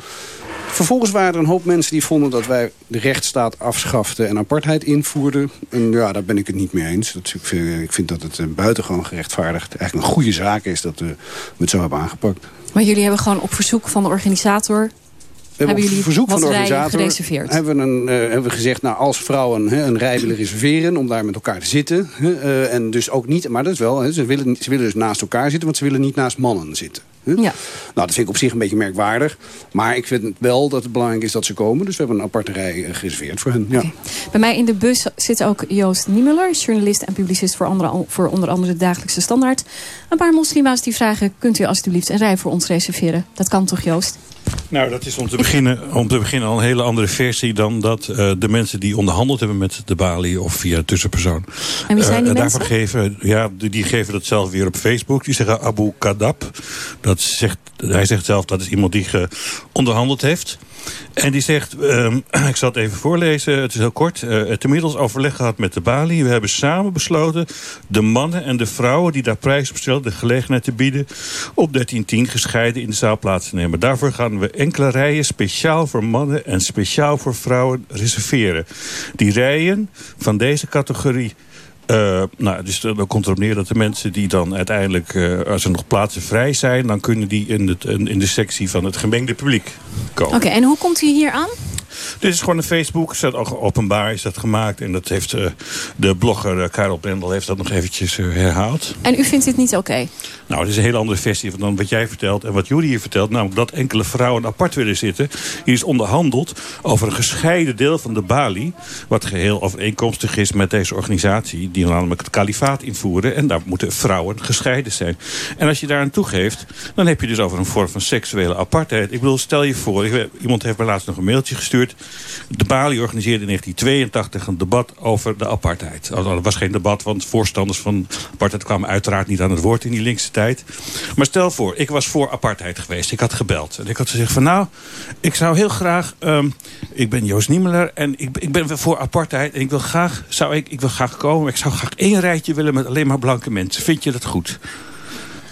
Vervolgens waren er een hoop mensen die vonden dat wij de rechtsstaat afschaften en apartheid invoerden. En ja, daar ben ik het niet mee eens. Dat, ik, vind, ik vind dat het uh, buitengewoon gerechtvaardigd eigenlijk een goede zaak is dat uh, we het zo hebben aangepakt. Maar jullie hebben gewoon op verzoek van de organisator we hebben jullie op verzoek van de organisator gereserveerd? Hebben we, een, uh, hebben we gezegd, nou, als vrouwen hè, een rij willen reserveren... om daar met elkaar te zitten. Hè, uh, en dus ook niet, maar dat is wel, hè, ze, willen, ze willen dus naast elkaar zitten... want ze willen niet naast mannen zitten. Hè? Ja. Nou, dat vind ik op zich een beetje merkwaardig. Maar ik vind wel dat het belangrijk is dat ze komen. Dus we hebben een aparte rij uh, gereserveerd voor hen. Ja. Okay. Bij mij in de bus zit ook Joost Niemuller... journalist en publicist voor, andere, voor onder andere de Dagelijkse Standaard. Een paar moslima's die vragen... kunt u alstublieft een rij voor ons reserveren? Dat kan toch, Joost? Nou, dat is om te beginnen, om te beginnen al een hele andere versie dan dat uh, de mensen die onderhandeld hebben met de balie of via tussenpersoon. En wie zijn die uh, mensen? Daarvoor geven, ja, die, die, geven dat zelf weer op Facebook. Die zeggen Abu Kadab. Dat zegt, hij zegt zelf dat is iemand die onderhandeld heeft. En die zegt, um, ik zal het even voorlezen, het is heel kort. Uh, het inmiddels overleg gehad met de balie. We hebben samen besloten de mannen en de vrouwen die daar prijs op stellen... de gelegenheid te bieden op 1310 gescheiden in de zaal plaats te nemen. Daarvoor gaan we enkele rijen speciaal voor mannen en speciaal voor vrouwen reserveren. Die rijen van deze categorie... Uh, nou, dus dan komt erop neer dat de mensen die dan uiteindelijk, uh, als er nog plaatsen vrij zijn, dan kunnen die in, het, in de sectie van het gemengde publiek komen. Oké, en hoe komt u hier aan? Dit is gewoon een Facebook, is dat ook openbaar is dat gemaakt. En dat heeft uh, de blogger uh, Karel Brendel heeft dat nog eventjes uh, herhaald. En u vindt dit niet oké? Okay? Nou, het is een hele andere versie dan wat jij vertelt en wat Jury hier vertelt. Namelijk dat enkele vrouwen apart willen zitten. Hier is onderhandeld over een gescheiden deel van de Bali. Wat geheel overeenkomstig is met deze organisatie. Die namelijk het kalifaat invoeren. En daar moeten vrouwen gescheiden zijn. En als je daar aan toegeeft, dan heb je dus over een vorm van seksuele apartheid. Ik bedoel, stel je voor, iemand heeft me laatst nog een mailtje gestuurd. De Bali organiseerde in 1982 een debat over de apartheid. Dat was geen debat, want voorstanders van apartheid kwamen uiteraard niet aan het woord in die linkse tijd. Maar stel voor, ik was voor apartheid geweest. Ik had gebeld. En ik had gezegd van nou, ik zou heel graag... Um, ik ben Joost Niemeler en ik, ik ben voor apartheid. En ik wil graag, zou ik, ik wil graag komen. Ik zou graag één rijtje willen met alleen maar blanke mensen. Vind je dat goed?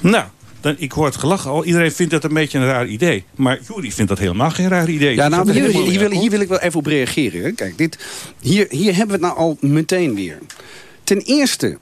Nou, dan, ik hoor het gelach al. Iedereen vindt dat een beetje een raar idee. Maar Jury vindt dat helemaal geen raar idee. Ja, nou, hier, hier, wil, hier wil ik wel even op reageren. Hè. Kijk, dit, hier, hier hebben we het nou al meteen weer. Ten eerste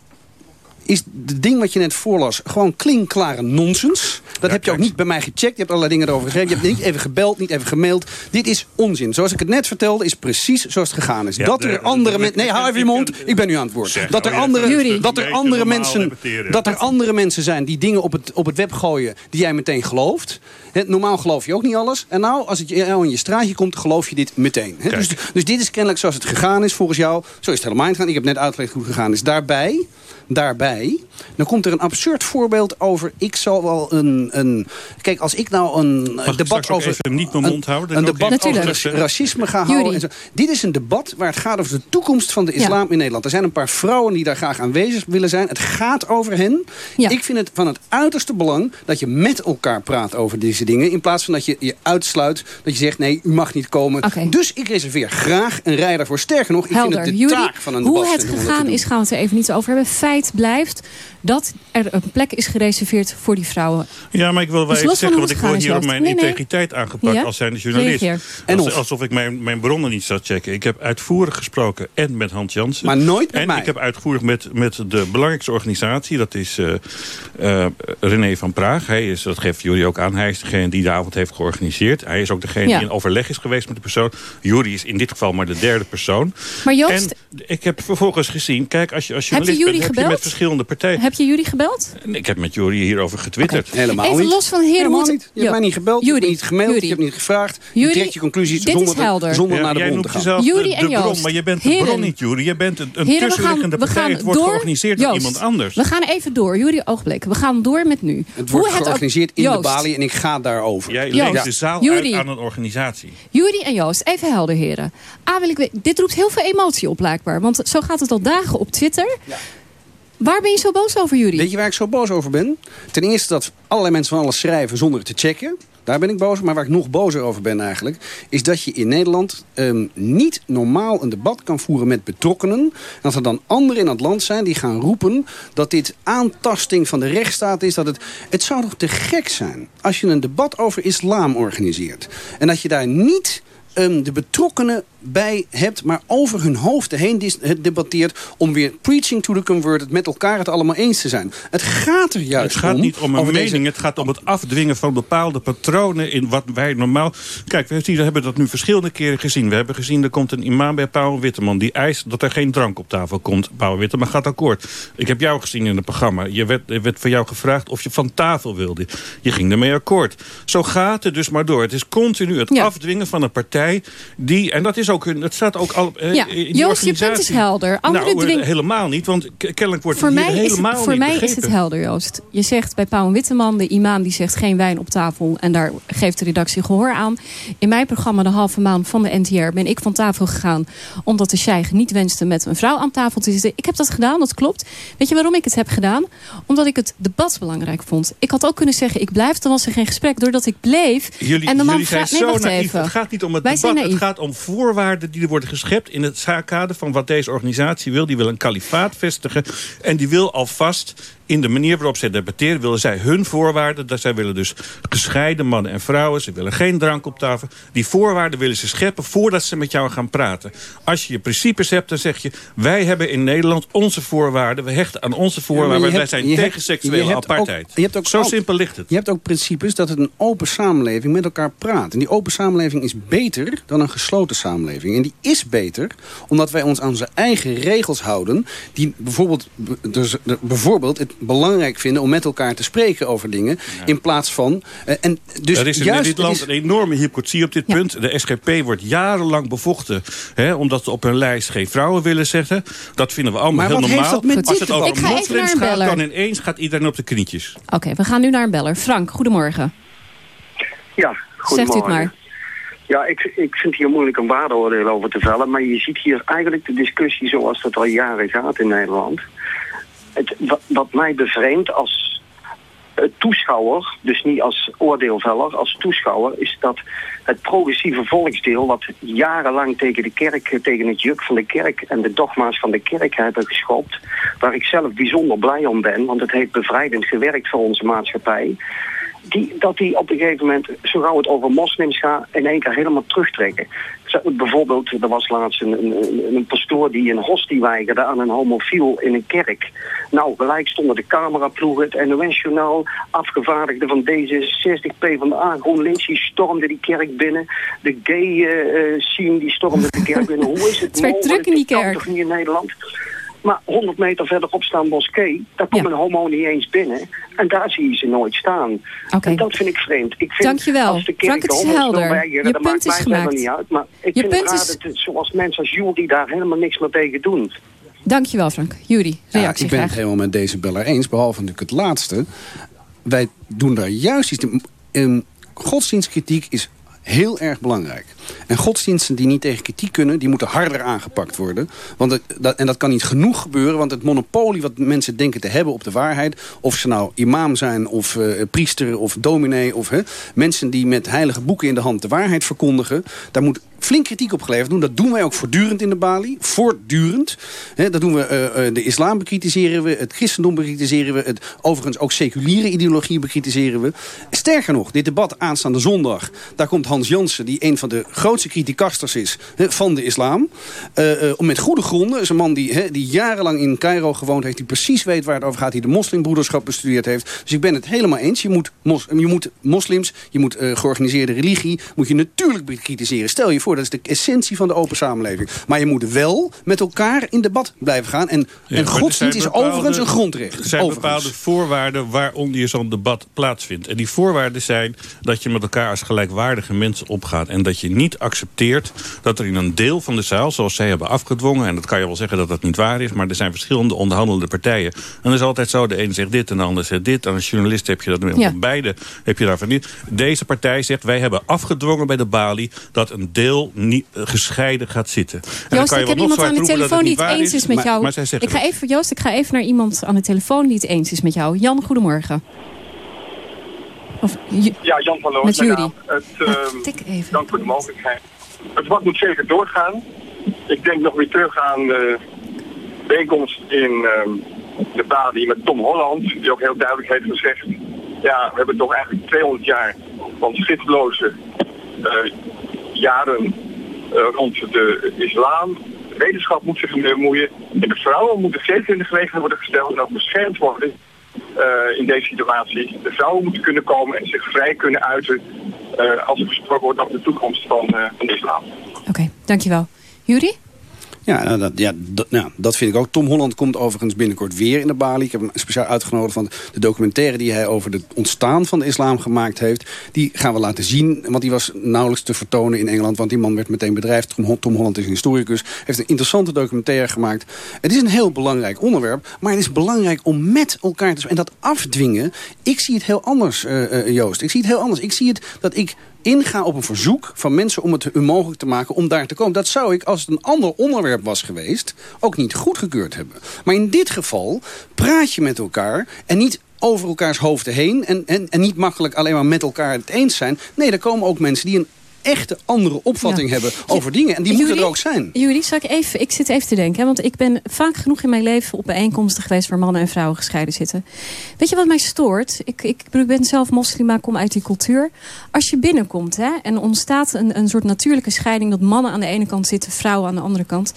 is het ding wat je net voorlas gewoon klinkklare nonsens. Dat ja, heb je ook niet bij mij gecheckt. Je hebt allerlei dingen erover geschreven. Je hebt niet even gebeld, niet even gemaild. Dit is onzin. Zoals ik het net vertelde, is precies zoals het gegaan is. Ja, dat er de, andere mensen... Nee, hou even je mond. Ik ben nu aan het woord. Zeg, dat er andere, dat er andere mensen... Dat er andere mensen zijn die dingen op het, op het web gooien... die jij meteen gelooft. He, normaal geloof je ook niet alles. En nou, als het jou in je straatje komt, geloof je dit meteen. He, dus, dus dit is kennelijk zoals het gegaan is volgens jou. Zo is het helemaal niet gegaan. Ik heb net uitgelegd hoe het gegaan is. Daarbij daarbij. Dan komt er een absurd voorbeeld over. Ik zal wel een. een kijk, als ik nou een Mag debat over. Even niet mijn mond houden. Een debat over racisme ga houden. En zo. Dit is een debat waar het gaat over de toekomst van de islam ja. in Nederland. Er zijn een paar vrouwen die daar graag aanwezig willen zijn. Het gaat over hen. Ja. Ik vind het van het uiterste belang dat je met elkaar praat over deze dingen. In plaats van dat je je uitsluit. Dat je zegt nee, u mag niet komen. Okay. Dus ik reserveer graag een rij daarvoor. Sterker nog, ik Helder. vind het de taak van een debat. Hoe het gegaan is, gaan we het er even niet over hebben. Feit blijft dat er een plek is gereserveerd voor die vrouwen. Ja, maar ik wil wel dus even zeggen, want ik word hier op mijn nee, nee. integriteit aangepakt ja? als zijnde journalist. En Als, alsof ik mijn, mijn bronnen niet zou checken. Ik heb uitvoerig gesproken en met Hans Jansen. Maar nooit met en mij. ik heb uitvoerig met, met de belangrijkste organisatie. Dat is uh, uh, René van Praag. Hij is, dat geeft jullie ook aan. Hij geeft degene die de avond heeft georganiseerd. Hij is ook degene Ja. die in overleg is geweest met de persoon. Jury is in dit geval maar de derde persoon. Maar Joost- En ik heb vervolgens gezien... Kijk, als je als Heb je Jury bent, heb je gebeld? met verschillende partijen... Heb je jullie gebeld? Ik heb met Jury hierover getwitterd. Helemaal Even niet. los van heren Helemaal hoe het- niet. Je hebt mij niet gebeld, je hebt me niet gemaild, Jury. je hebt niet gevraagd. Jury, je trekt je conclusies dit zonder, is helder. zonder Ja, naar de bron te gaan. jezelf Jury de, en de bron, Joost. maar je bent de bron niet, Jury. Je bent een, een Heren, we gaan, tussenliggende we partij. gaan Het wordt door. georganiseerd door iemand anders. We gaan even door. Jullie ogenblik. We gaan door met nu. Het Hoe wordt ook- georganiseerd in de balie en ik ga daarover. Jij Joost, de zaal Jury. uit aan een organisatie. Jury en Joost, even helder heren. A, wil ik dit roept heel veel emotie op blijkbaar. Want zo gaat het al dagen op Twitter. Waar ben je zo boos over, Jury? Weet je waar ik zo boos over ben? Ten eerste dat allerlei mensen van alles schrijven zonder het te checken. Daar ben ik boos. Maar waar ik nog bozer over ben eigenlijk... is dat je in Nederland ehm, niet normaal een debat kan voeren met betrokkenen. En dat er dan anderen in het land zijn die gaan roepen... dat dit aantasting van de rechtsstaat is. Dat het, het zou toch te gek zijn als je een debat over islam organiseert. En dat je daar niet ehm, de betrokkenen bij hebt... maar over hun hoofden heen debatteert... om weer preaching to the converted met elkaar het allemaal eens te zijn. Het gaat er juist Het gaat om... niet om een mening, deze- het gaat om het afdwingen van bepaalde patronen in wat wij normaal... Kijk, we hebben dat nu verschillende keren gezien. We hebben gezien, er komt een imam bij Paul Witteman... die eist dat er geen drank op tafel komt. Paul Witteman gaat akkoord. Ik heb jou gezien in het programma. Je werd, er werd van jou gevraagd of je van tafel wilde. Je ging ermee akkoord. Zo gaat het dus maar door. Het is continu het afdwingen van een partij die... en dat is ook hun, het staat ook al eh, Ja, in Joost, je punt is helder. Anderen nou, helemaal niet, want kennelijk wordt voor mij, is helemaal het, voor niet mij is het helder, Joost. Je zegt bij Pauw en Witteman, de imam die zegt geen wijn op tafel. En daar geeft de redactie gehoor aan. In mijn programma De Halve Maan van de NTR ben ik van tafel gegaan. Omdat de sheikh niet wenste met een vrouw aan tafel te zitten. Ik heb dat gedaan, dat klopt. Weet je waarom ik het heb gedaan? Omdat ik het debat belangrijk vond. Ik had ook kunnen zeggen, ik blijf, dan was er geen gesprek. Doordat ik bleef. Jullie, en de man jullie zijn vraagt- nee, zo naïef. even. Het gaat niet om het Wij zijn. Het gaat om voorwaarden die er worden geschept... in het zaakkader van wat deze organisatie wil. Die wil een kalifaat vestigen. En die wil alvast in de manier waarop zij debatteren... willen zij hun voorwaarden. Dat zij willen dus gescheiden mannen en vrouwen. Ze willen geen drank op tafel. Die voorwaarden willen ze scheppen voordat ze met jou gaan praten. Als je je principes hebt, dan zeg je... wij hebben in Nederland onze voorwaarden. We hechten aan onze voorwaarden. wij hebt- zijn tegen seksuele ook- apartheid. je hebt ook Zo simpel ligt het. Je hebt ook principes dat het een open samenleving met elkaar praat. En die open samenleving is beter dan een gesloten samenleving. En die is beter omdat wij ons aan onze eigen regels houden... die bijvoorbeeld, dus, bijvoorbeeld het belangrijk vinden om met elkaar te spreken over dingen... in plaats van... eh, en dus er is in juist, dit land is- een enorme hypocrisie op dit punt. De SGP wordt jarenlang bevochten... Hè, omdat ze op hun lijst geen vrouwen willen zetten. Dat vinden we allemaal Maar heel wat heeft normaal. dat met Als dit het over Ik ga even moslims naar een gaat, dan ineens gaat iedereen op de knietjes. Oké, we gaan nu naar een beller. Frank, goedemorgen. Ja, Zegt u goedemorgen. het maar. Ja, ik, ik vind hier moeilijk een waardeoordeel over te vellen. Maar je ziet hier eigenlijk de discussie zoals dat al jaren gaat in Nederland. Wat, mij bevreemdt als eh, toeschouwer, dus niet als oordeelveller, als toeschouwer, is dat het progressieve volksdeel, wat jarenlang tegen de kerk, tegen het juk van de kerk en de dogma's van de kerk hebben geschopt, waar ik zelf bijzonder blij om ben, want het heeft bevrijdend gewerkt voor onze maatschappij die, dat die op een gegeven moment, zo gauw het over moslims gaat, in één keer helemaal terugtrekken. Bijvoorbeeld, er was laatst een, een, een pastoor die een hostie weigerde aan een homofiel in een kerk. Nou, gelijk stonden de cameraploegen, het NOS-journaal, afgevaardigden van D66, PvdA, GroenLinks, die stormden die kerk binnen. De gay-scene, die stormde de kerk binnen. Hoe is het, Het mogelijk? druk in die kan kerk. toch niet in Nederland? Maar 100 meter verderop staan moskee. Daar komt een homo niet eens binnen. En daar zie je ze nooit staan. En dat vind ik vreemd. Ik vind, Dankjewel. Als de kerk Frank, het de helder. weigeren, Je dat punt maakt is gemaakt. niet uit. Maar ik Je vind het punt raar is- dat het, zoals mensen als Jules die daar helemaal niks meer tegen doen. Dankjewel, Frank. Jury, Ja, reactie ik ben het helemaal met deze beller eens. Behalve natuurlijk het laatste. Wij doen daar juist iets... Um, godsdienstkritiek is heel erg belangrijk. En godsdiensten die niet tegen kritiek kunnen... die moeten harder aangepakt worden. Want dat, en dat kan niet genoeg gebeuren... want het monopolie wat mensen denken te hebben op de waarheid... of ze nou imam zijn of eh, priester of dominee... of mensen die met heilige boeken in de hand de waarheid verkondigen... daar moet flink kritiek op geleverd. Doen. Dat doen wij ook voortdurend in de Bali. Voortdurend. Dat doen we, eh, eh, de islam bekritiseren we, het christendom bekritiseren we, het, overigens ook seculiere ideologie bekritiseren we. Sterker nog, dit debat aanstaande zondag, daar komt Hans Jansen, die een van de grootste criticasters is van de islam. Eh, met goede gronden. is een man die, die jarenlang in Cairo gewoond heeft, die precies weet waar het over gaat, die de moslimbroederschap bestudeerd heeft. Dus ik ben het helemaal eens. Je moet, mos, je moet moslims, je moet georganiseerde religie, moet je natuurlijk bekritiseren. Stel je voor, dat is de essentie van de open samenleving. Maar je moet wel met elkaar in debat blijven gaan. En, Ja, en godsdienst is overigens een grondrecht. Er zijn Overigens. bepaalde voorwaarden waaronder je zo'n debat plaatsvindt. En die voorwaarden zijn dat je met elkaar als gelijkwaardige mensen opgaat. En dat je niet accepteert dat er in een deel van de zaal, zoals zij hebben afgedwongen... en dat kan je wel zeggen dat dat niet waar is... maar er zijn verschillende onderhandelende partijen. En dat is altijd zo, de een zegt dit en de ander zegt dit. En als journalist heb je dat Ja. beide heb je daarvan niet. Deze partij zegt, wij hebben afgedwongen bij de balie... dat een deel niet, eh, gescheiden gaat zitten. En Joost, ik heb iemand aan de telefoon die het niet eens is met maar- jou. Maar ik ga even, Joost, ik ga even naar iemand aan de telefoon die het eens is met jou. Jan, goedemorgen. Of, Ja, Jan van Loos. Met naam. Het, ehm, even. Dank voor de mogelijkheid. Het debat moet zeker doorgaan. Ik denk nog weer terug aan de bijeenkomst in ehm, de Bali met Tom Holland. Die ook heel duidelijk heeft gezegd... Ja, we hebben toch eigenlijk 200 jaar van schitloze eh, jaren eh, rond de islam. Wetenschap moet zich bemoeien. En de vrouwen moeten zeker in de gelegenheid worden gesteld en ook beschermd worden eh, in deze situatie. De vrouwen moeten kunnen komen en zich vrij kunnen uiten eh, als er gesproken wordt over de toekomst van, van de islam. Oké, dankjewel. Jury? Ja, nou, dat, ja dat, dat vind ik ook. Tom Holland komt overigens binnenkort weer in de Bali. Ik heb hem speciaal uitgenodigd van de documentaire die hij over het ontstaan van de islam gemaakt heeft. Die gaan we laten zien, want die was nauwelijks te vertonen in Engeland. Want die man werd meteen bedreigd. Tom Holland is een historicus. Heeft een interessante documentaire gemaakt. Het is een heel belangrijk onderwerp. Maar het is belangrijk om met elkaar te... En dat afdwingen, ik zie het heel anders, eh, eh, Joost. Ik zie het heel anders. Ik zie het dat ik inga op een verzoek van mensen om het onmogelijk te maken om daar te komen. Dat zou ik, als het een ander onderwerp was geweest, ook niet goedgekeurd hebben. Maar in dit geval praat je met elkaar en niet over elkaars hoofden heen en, en, en niet makkelijk alleen maar met elkaar het eens zijn. Nee, er komen ook mensen die een echte andere opvatting Ja. hebben over dingen. En die moeten er ook zijn. Jullie, zal ik, even, ik zit even te denken. Hè, want ik ben vaak genoeg in mijn leven op bijeenkomsten geweest... waar mannen en vrouwen gescheiden zitten. Weet je wat mij stoort? Ik, ik ben zelf moslima, kom uit die cultuur. Als je binnenkomt hè, en ontstaat een, een soort natuurlijke scheiding... dat mannen aan de ene kant zitten, vrouwen aan de andere kant...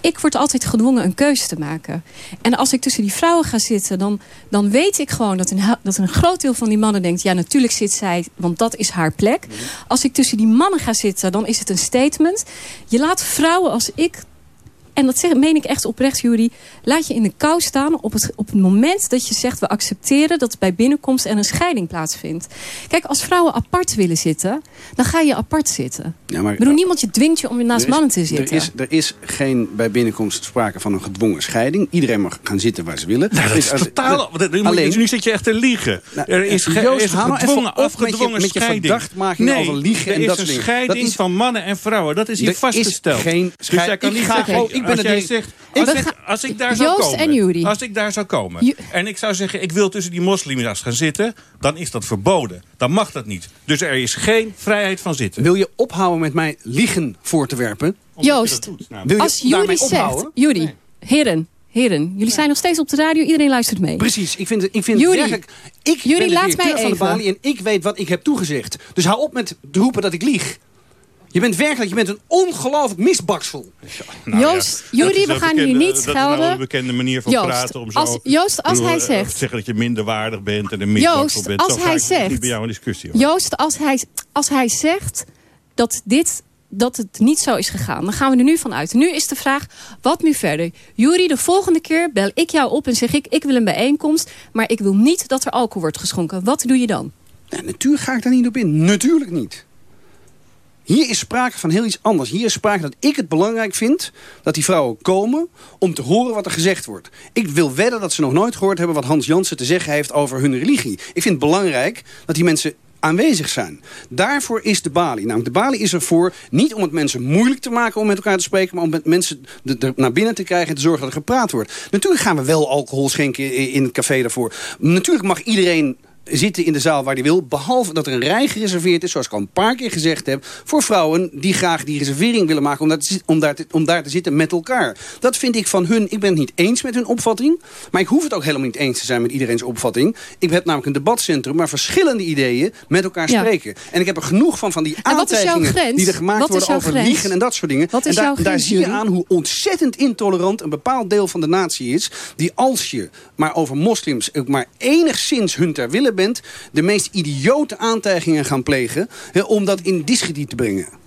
Ik word altijd gedwongen een keuze te maken. En als ik tussen die vrouwen ga zitten... dan, dan weet ik gewoon dat een, dat een groot deel van die mannen denkt... ja, natuurlijk zit zij, want dat is haar plek. Als ik tussen die mannen ga zitten, dan is het een statement. Je laat vrouwen als ik en dat zeg, meen ik echt oprecht, Jury. Laat je in de kou staan op het, op het moment dat je zegt... we accepteren dat bij binnenkomst er een scheiding plaatsvindt. Kijk, als vrouwen apart willen zitten, dan ga je apart zitten. Ja, maar, Ik bedoel, niemand je dwingt je om naast Er is- mannen te zitten. Er is, er is geen bij binnenkomst sprake van een gedwongen scheiding. Iedereen mag gaan zitten waar ze willen. Nou, dat is Dus als- totaal... Alleen, nu zit je echt te liegen. Nou, er is, ge- Joost, er is een gedwongen, even op met je- afgedwongen met je scheiding. verdachtmaking nee, over liegen er en is dat een soort dingen. scheiding Dat is- van mannen en vrouwen. Dat is hier Er is vastgesteld. geen dus jij kan ik niet ga zeggen... ben als, jij zegt, Ik als, ik, als ik daar zou Joost komen... Als ik daar zou komen... En ik zou zeggen, ik wil tussen die moslims gaan zitten... dan is dat verboden. Dan mag dat niet. Dus er is geen vrijheid van zitten. Wil je ophouden met mij liegen voor te werpen? Joost, Wil je als Jury daarmee zegt... heren, heren, jullie zijn nog steeds op de radio. Iedereen luistert mee. Precies, ik vind, het- ik vind Jury, werkelijk... Ik Jury, ben de laat mij van de even. Bali en ik weet wat ik heb toegezegd. Dus hou op met roepen dat ik lieg. Je bent werkelijk, je bent een ongelooflijk misbaksel. Nou Joost, ja, Jury, we gaan bekende- hier niet Dat is nou schelden. een bekende manier van Joost, praten. Om zo, als- Joost, als bedoel, hij eh, zegt- zeggen dat je minderwaardig bent en een misbaksel Joost, bent. als Zo hij zegt- niet bij jou in discussie. hoor. Joost, als hij, als hij zegt dat, dit, dat het niet zo is gegaan, dan gaan we er nu van uit. Nu is de vraag, wat nu verder? Jury, de volgende keer bel ik jou op en zeg ik, ik wil een bijeenkomst, maar ik wil niet dat er alcohol wordt geschonken. Wat doe je dan? Ja, natuurlijk ga ik daar niet op in. Natuurlijk niet. Hier is sprake van heel iets anders. Hier is sprake dat ik het belangrijk vind dat die vrouwen komen om te horen wat er gezegd wordt. Ik wil wedden dat ze nog nooit gehoord hebben wat Hans Jansen te zeggen heeft over hun religie. Ik vind het belangrijk dat die mensen aanwezig zijn. Daarvoor is de Bali. Nou, de Bali is ervoor niet om het mensen moeilijk te maken om met elkaar te spreken, maar om met mensen naar binnen te krijgen en te zorgen dat er gepraat wordt. Natuurlijk gaan we wel alcohol schenken in het café daarvoor. Natuurlijk mag iedereen zitten in de zaal waar hij wil. Behalve dat er een rij gereserveerd is, zoals ik al een paar keer gezegd heb... voor vrouwen die graag die reservering willen maken om daar te, om daar te, om daar te zitten met elkaar. Dat vind ik van hun, ik ben het niet eens met hun opvatting... maar ik hoef het ook helemaal niet eens te zijn met iedereen's opvatting. Ik heb namelijk een debatcentrum waar verschillende ideeën met elkaar Ja. spreken. En ik heb er genoeg van, van die aantijgingen die er gemaakt worden over grens? liegen en dat soort dingen. Wat is en daar, jouw daar grens, zie je aan hoe ontzettend intolerant een bepaald deel van de natie is... die als je maar over moslims ook maar enigszins hun ter wille de meest idiote aantijgingen gaan plegen... Om dat in discrediet te brengen.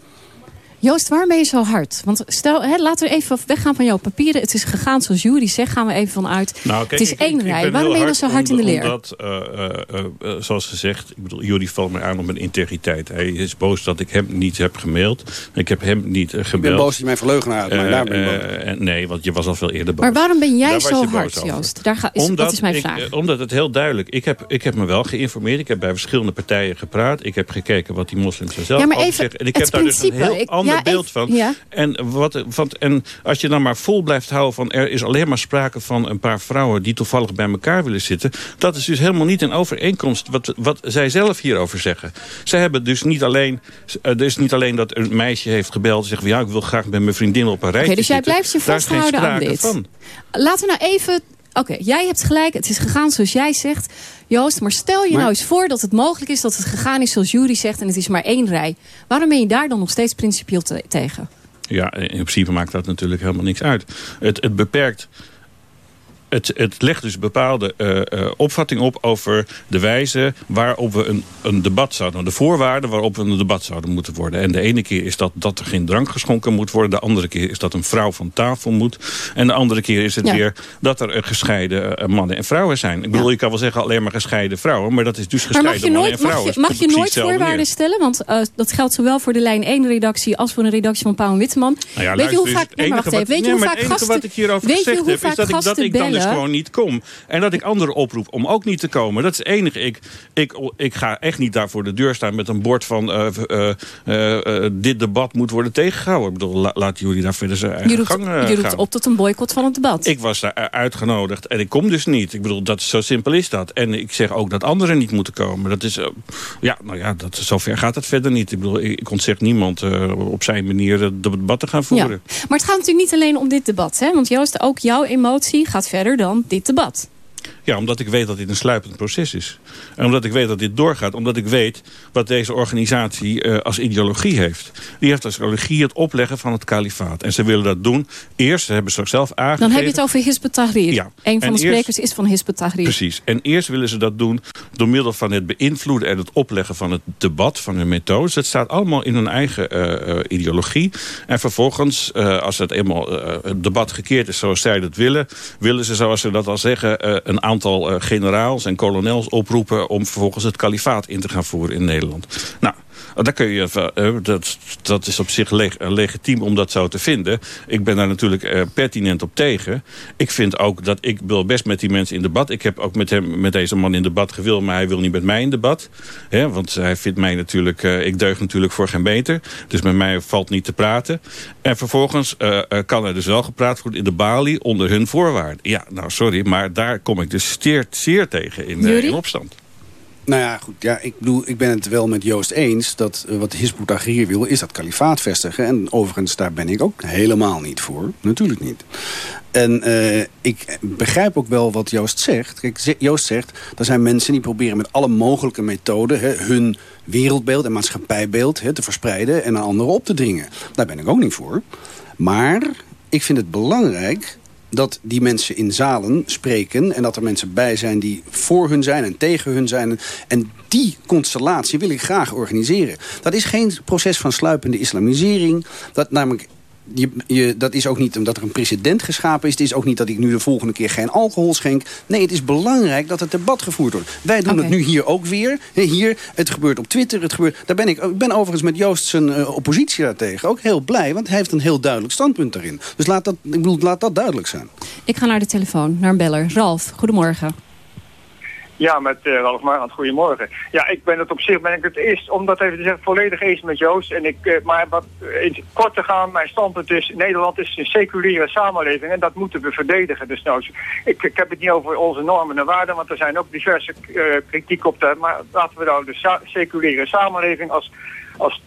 Joost, waarom ben je zo hard? Want stel, hè, laten we even weggaan van jouw papieren. Het is gegaan zoals Jury zegt, gaan we even vanuit. Nou, het is ik- één ik- ik rij. ben Waarom ben je dan zo hard in de leer? Omdat, eh, eh, eh, zoals gezegd, ik bedoel, Jury valt mij aan op mijn integriteit. Hij is boos dat ik hem niet heb gemaild. Ik heb hem niet eh, Ik gebeld. ben boos dat je mij voor leugenaar uit, maar daar ben ik boos. eh, en nee, want je was al veel eerder boos. Maar waarom ben jij Daar zo hard. Joost? Daar ga, is, dat is mijn ik, vraag. omdat het heel duidelijk... Ik heb, ik heb me wel geïnformeerd. Ik heb bij verschillende partijen gepraat. Ik heb gekeken wat die moslims er zelf Ja, maar even zeggen. En ik het heb daar dus een principe. heel Ik- ander ja, beeld van. ja. En, wat, want, en als je dan maar vol blijft houden van... er is alleen maar sprake van een paar vrouwen... die toevallig bij elkaar willen zitten... dat is dus helemaal niet in overeenkomst wat, wat zij zelf hierover zeggen. Zij hebben dus niet alleen... Er is niet alleen dat een meisje heeft gebeld... en zegt van, ja, ik wil graag met mijn vriendin op een rijtje Oké, dus jij zitten. blijft je vasthouden aan dit. van. Laten we nou even... Oké, jij hebt gelijk. Het is gegaan zoals jij zegt. Joost, maar stel je Maar- nou eens voor dat het mogelijk is dat het gegaan is zoals Jury zegt... en het is maar één rij. Waarom ben je daar dan nog steeds principieel te- tegen? Ja, in principe maakt dat natuurlijk helemaal niks uit. Het, het beperkt... Het, het legt dus bepaalde eh eh, opvatting op over de wijze waarop we een, een debat zouden... de voorwaarden waarop we een debat zouden moeten worden. En de ene keer is dat dat er geen drank geschonken moet worden. De andere keer is dat een vrouw van tafel moet. En de andere keer is het Ja. weer dat er eh, gescheiden mannen en vrouwen zijn. Ik bedoel, je kan wel zeggen alleen maar gescheiden vrouwen... maar dat is dus gescheiden mag je mannen nooit, en mag vrouwen. je, mag je nooit voorwaarden neer. stellen? Want dat geldt zowel voor de lijn 1 redactie als voor een redactie van Pauw en Witteman. Nou ja, weet je hoe vaak, dus nee, wacht even, weet je wat- hoe vaak gasten, wat ik hierover weet je hoe vaak is dat ik, dat gasten ik dan dus gewoon niet kom. En dat ik anderen oproep om ook niet te komen. Dat is het enige. Ik, ik, ik ga echt niet daar voor de deur staan met een bord van... eh, eh, eh, dit debat moet worden tegengehouden. Ik bedoel, la, laten jullie daar verder zijn eigen Je roept, gang je roept gaan. op tot een boycott van het debat. Ik was daar uitgenodigd en ik kom dus niet. Ik bedoel, dat, zo simpel is dat. En ik zeg ook dat anderen niet moeten komen. Dat is, ja, nou ja, dat, zover gaat het verder niet. Ik bedoel, ik, ik ontzeg niemand op zijn manier de debat te gaan voeren. Ja. Maar het gaat natuurlijk niet alleen om dit debat. Hè? Want Joost, ook jouw emotie gaat verder dan dit debat. Ja, omdat ik weet dat dit een sluipend proces is. En omdat ik weet dat dit doorgaat. Omdat ik weet wat deze organisatie eh, als ideologie heeft. Die heeft als ideologie het opleggen van het kalifaat. En ze willen dat doen. Eerst, ze hebben ze zelf aangegeven... Dan heb je het over Hizb ut-Tahrir. Ja. Een van En de eerst- sprekers is van Hizb ut-Tahrir. Precies. En eerst willen ze dat doen door middel van het beïnvloeden en het opleggen van het debat, van hun methodes. Dat staat allemaal in hun eigen eh, eh, ideologie. En vervolgens, als het eenmaal het debat gekeerd is zoals zij dat willen, willen ze, zoals ze dat al zeggen, een aantal eh, generaals en kolonels oproepen om vervolgens het kalifaat in te gaan voeren in Nederland. Nou, daar kun je, eh, dat, dat is op zich leg- eh, legitiem om dat zo te vinden. Ik ben daar natuurlijk eh, pertinent op tegen. Ik vind ook dat ik wil best met die mensen in debat. Ik heb ook met, hem, met deze man in debat gewild, maar hij wil niet met mij in debat. Hè, want hij vindt mij natuurlijk, ik deug natuurlijk voor geen beter. Dus met mij valt niet te praten. En vervolgens kan er dus wel gepraat worden in de balie onder hun voorwaarden. Ja, nou sorry, maar daar kom ik dus zeer, zeer tegen in, Jury? in opstand. Nou ja, goed. Ja, ik, ik ben het wel met Joost eens dat eh, wat Hizb ut-Tahrir wil... is dat kalifaat vestigen. En overigens, daar ben ik ook helemaal niet voor. Natuurlijk niet. En eh, ik begrijp ook wel wat Joost zegt. Kijk, Joost zegt, er zijn mensen die proberen met alle mogelijke methoden... Hè, hun wereldbeeld en maatschappijbeeld hè, te verspreiden... en aan anderen op te dringen. Daar ben ik ook niet voor. Maar ik vind het belangrijk dat die mensen in zalen spreken... en dat er mensen bij zijn die voor hun zijn en tegen hun zijn. En die constellatie wil ik graag organiseren. Dat is geen proces van sluipende islamisering. Dat namelijk... Je, je, dat is ook niet omdat er een precedent geschapen is. Het is ook niet dat ik nu de volgende keer geen alcohol schenk. Nee, het is belangrijk dat het debat gevoerd wordt. Wij doen het nu hier ook weer. Hier, het gebeurt op Twitter. Het gebeurt, daar ben ik, ik ben overigens met Joost zijn eh, oppositie daartegen ook heel blij. Want hij heeft een heel duidelijk standpunt daarin. Dus laat dat, ik bedoel, laat dat duidelijk zijn. Ik ga naar de telefoon, naar een beller. Ralf, goedemorgen. Ja, met uh, Ralf Marant. Goedemorgen. Ja, ik ben het op zich, ben ik het eerst, om dat even te zeggen, volledig eens met Joost. En ik, uh, maar wat in kort te gaan, mijn standpunt is, Nederland is een seculiere samenleving en dat moeten we verdedigen. Dus nou, ik, ik heb het niet over onze normen en waarden, want er zijn ook diverse kritiek op dat. Maar laten we nou de seculiere samenleving als, als,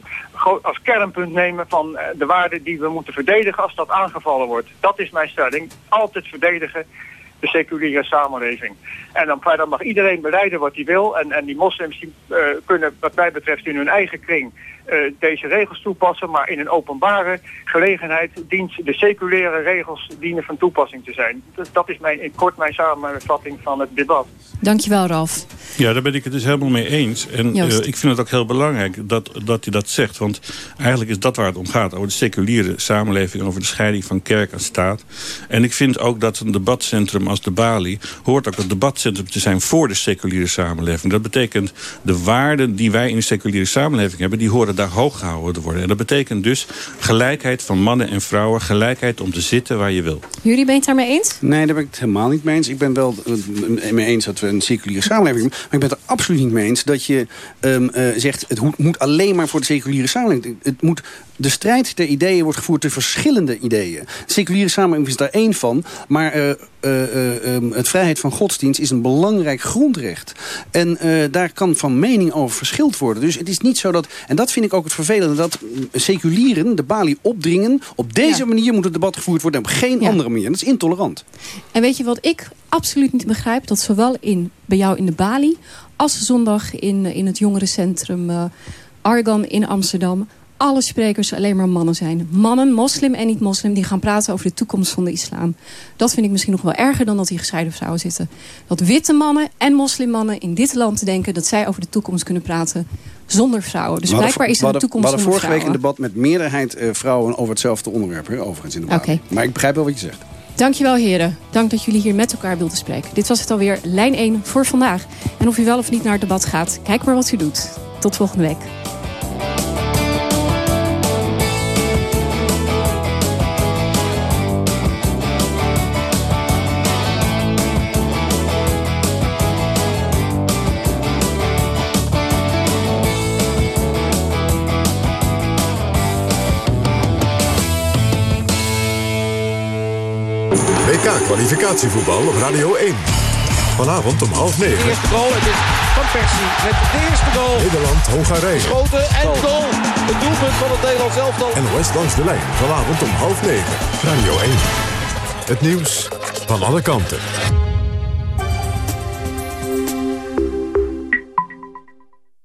als kernpunt nemen van de waarden die we moeten verdedigen als dat aangevallen wordt. Dat is mijn stelling. Altijd verdedigen de seculiere samenleving. En dan mag iedereen beleiden wat hij wil. En, en die moslims die, uh, kunnen wat mij betreft in hun eigen kring deze regels toepassen. Maar in een openbare gelegenheid dient de seculiere regels dienen van toepassing te zijn. Dus dat is mijn, in kort mijn samenvatting van het debat. Dankjewel Ralf. Ja, daar ben ik het dus helemaal mee eens. En uh, ik vind het ook heel belangrijk dat, dat je dat zegt. Want eigenlijk is dat waar het om gaat. Over de seculiere samenleving. Over de scheiding van kerk en staat. En ik vind ook dat een debatcentrum als de Bali... hoort ook het debatcentrum te zijn voor de seculiere samenleving. Dat betekent de waarden die wij in de seculiere samenleving hebben... die horen daar hoog gehouden te worden. En dat betekent dus gelijkheid van mannen en vrouwen. Gelijkheid om te zitten waar je wil. Jullie ben je het daarmee eens? Nee, daar ben ik het helemaal niet mee eens. Ik ben wel mee eens dat we een seculiere samenleving hebben. Maar ik ben het er absoluut niet mee eens dat je um, uh, zegt... het moet alleen maar voor de seculiere samenleving. Het moet de strijd der ideeën wordt gevoerd tussen verschillende ideeën. De seculiere samenleving is daar één van. Maar uh, uh, uh, het vrijheid van godsdienst is een belangrijk grondrecht. En daar kan van mening over verschild worden. Dus het is niet zo dat... En dat vind ik ook het vervelende. Dat seculieren de balie opdringen. Op deze ja. manier moet het debat gevoerd worden. En op geen ja. andere manier. Dat is intolerant. En weet je wat ik absoluut niet begrijp? Dat zowel in, bij jou in de balie... als zondag in, in het jongerencentrum Argan in Amsterdam alle sprekers alleen maar mannen zijn. Mannen, moslim en niet-moslim, die gaan praten over de toekomst van de islam. Dat vind ik misschien nog wel erger dan dat hier gescheiden vrouwen zitten. Dat witte mannen en moslimmannen in dit land denken... dat zij over de toekomst kunnen praten zonder vrouwen. Dus blijkbaar is er de toekomst zonder vrouwen. We hadden vorige week een debat met meerderheid uh, vrouwen... over hetzelfde onderwerp, overigens in de. Okay. Maar ik begrijp wel wat je zegt. Dankjewel heren. Dank dat jullie hier met elkaar wilden spreken. Dit was het alweer, lijn 1 voor vandaag. En of u wel of niet naar het debat gaat, kijk maar wat u doet. Tot volgende week. Kwalificatievoetbal op Radio 1. Vanavond om half negen. De eerste goal, het is Van Persie met de eerste goal. Nederland, Hongarije. Schoten en goal. Het doelpunt van het Nederlands elftal. En West langs de lijn. Vanavond om half negen. Radio 1. Het nieuws van alle kanten.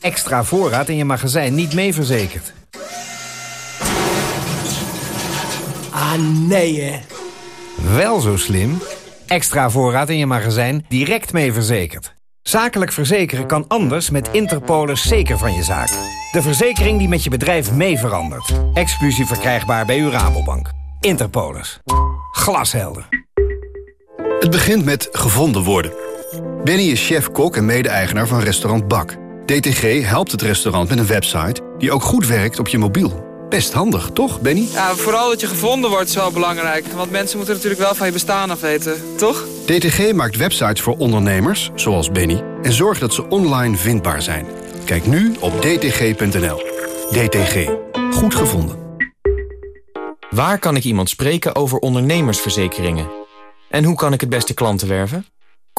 Extra voorraad in je magazijn niet mee verzekerd. Ah, nee hè. Wel zo slim. Extra voorraad in je magazijn direct mee verzekerd. Zakelijk verzekeren kan anders met Interpolis zeker van je zaak. De verzekering die met je bedrijf mee verandert. Exclusief verkrijgbaar bij uw Rabobank. Interpolis. Glashelder. Het begint met gevonden worden. Benny is chef-kok en mede-eigenaar van restaurant Bak. DTG helpt het restaurant met een website die ook goed werkt op je mobiel. Best handig, toch, Benny? Ja, vooral dat je gevonden wordt is wel belangrijk. Want mensen moeten natuurlijk wel van je bestaan af weten, toch? DTG maakt websites voor ondernemers, zoals Benny... en zorgt dat ze online vindbaar zijn. Kijk nu op dtg.nl. DTG. Goed gevonden. Waar kan ik iemand spreken over ondernemersverzekeringen? En hoe kan ik het beste klanten werven?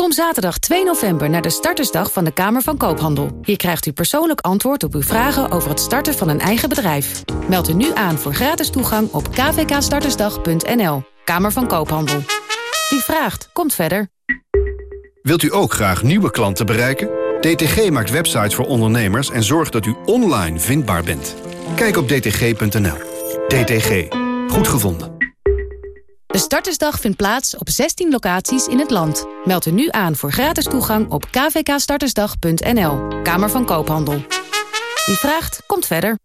Kom zaterdag 2 november naar de startersdag van de Kamer van Koophandel. Hier krijgt u persoonlijk antwoord op uw vragen over het starten van een eigen bedrijf. Meld u nu aan voor gratis toegang op kvkstartersdag.nl. Kamer van Koophandel. Wie vraagt, komt verder. Wilt u ook graag nieuwe klanten bereiken? DTG maakt websites voor ondernemers en zorgt dat u online vindbaar bent. Kijk op dtg.nl. DTG. Goed gevonden. De startersdag vindt plaats op 16 locaties in het land. Meld u nu aan voor gratis toegang op kvkstartersdag.nl. Kamer van Koophandel. Wie vraagt, komt verder.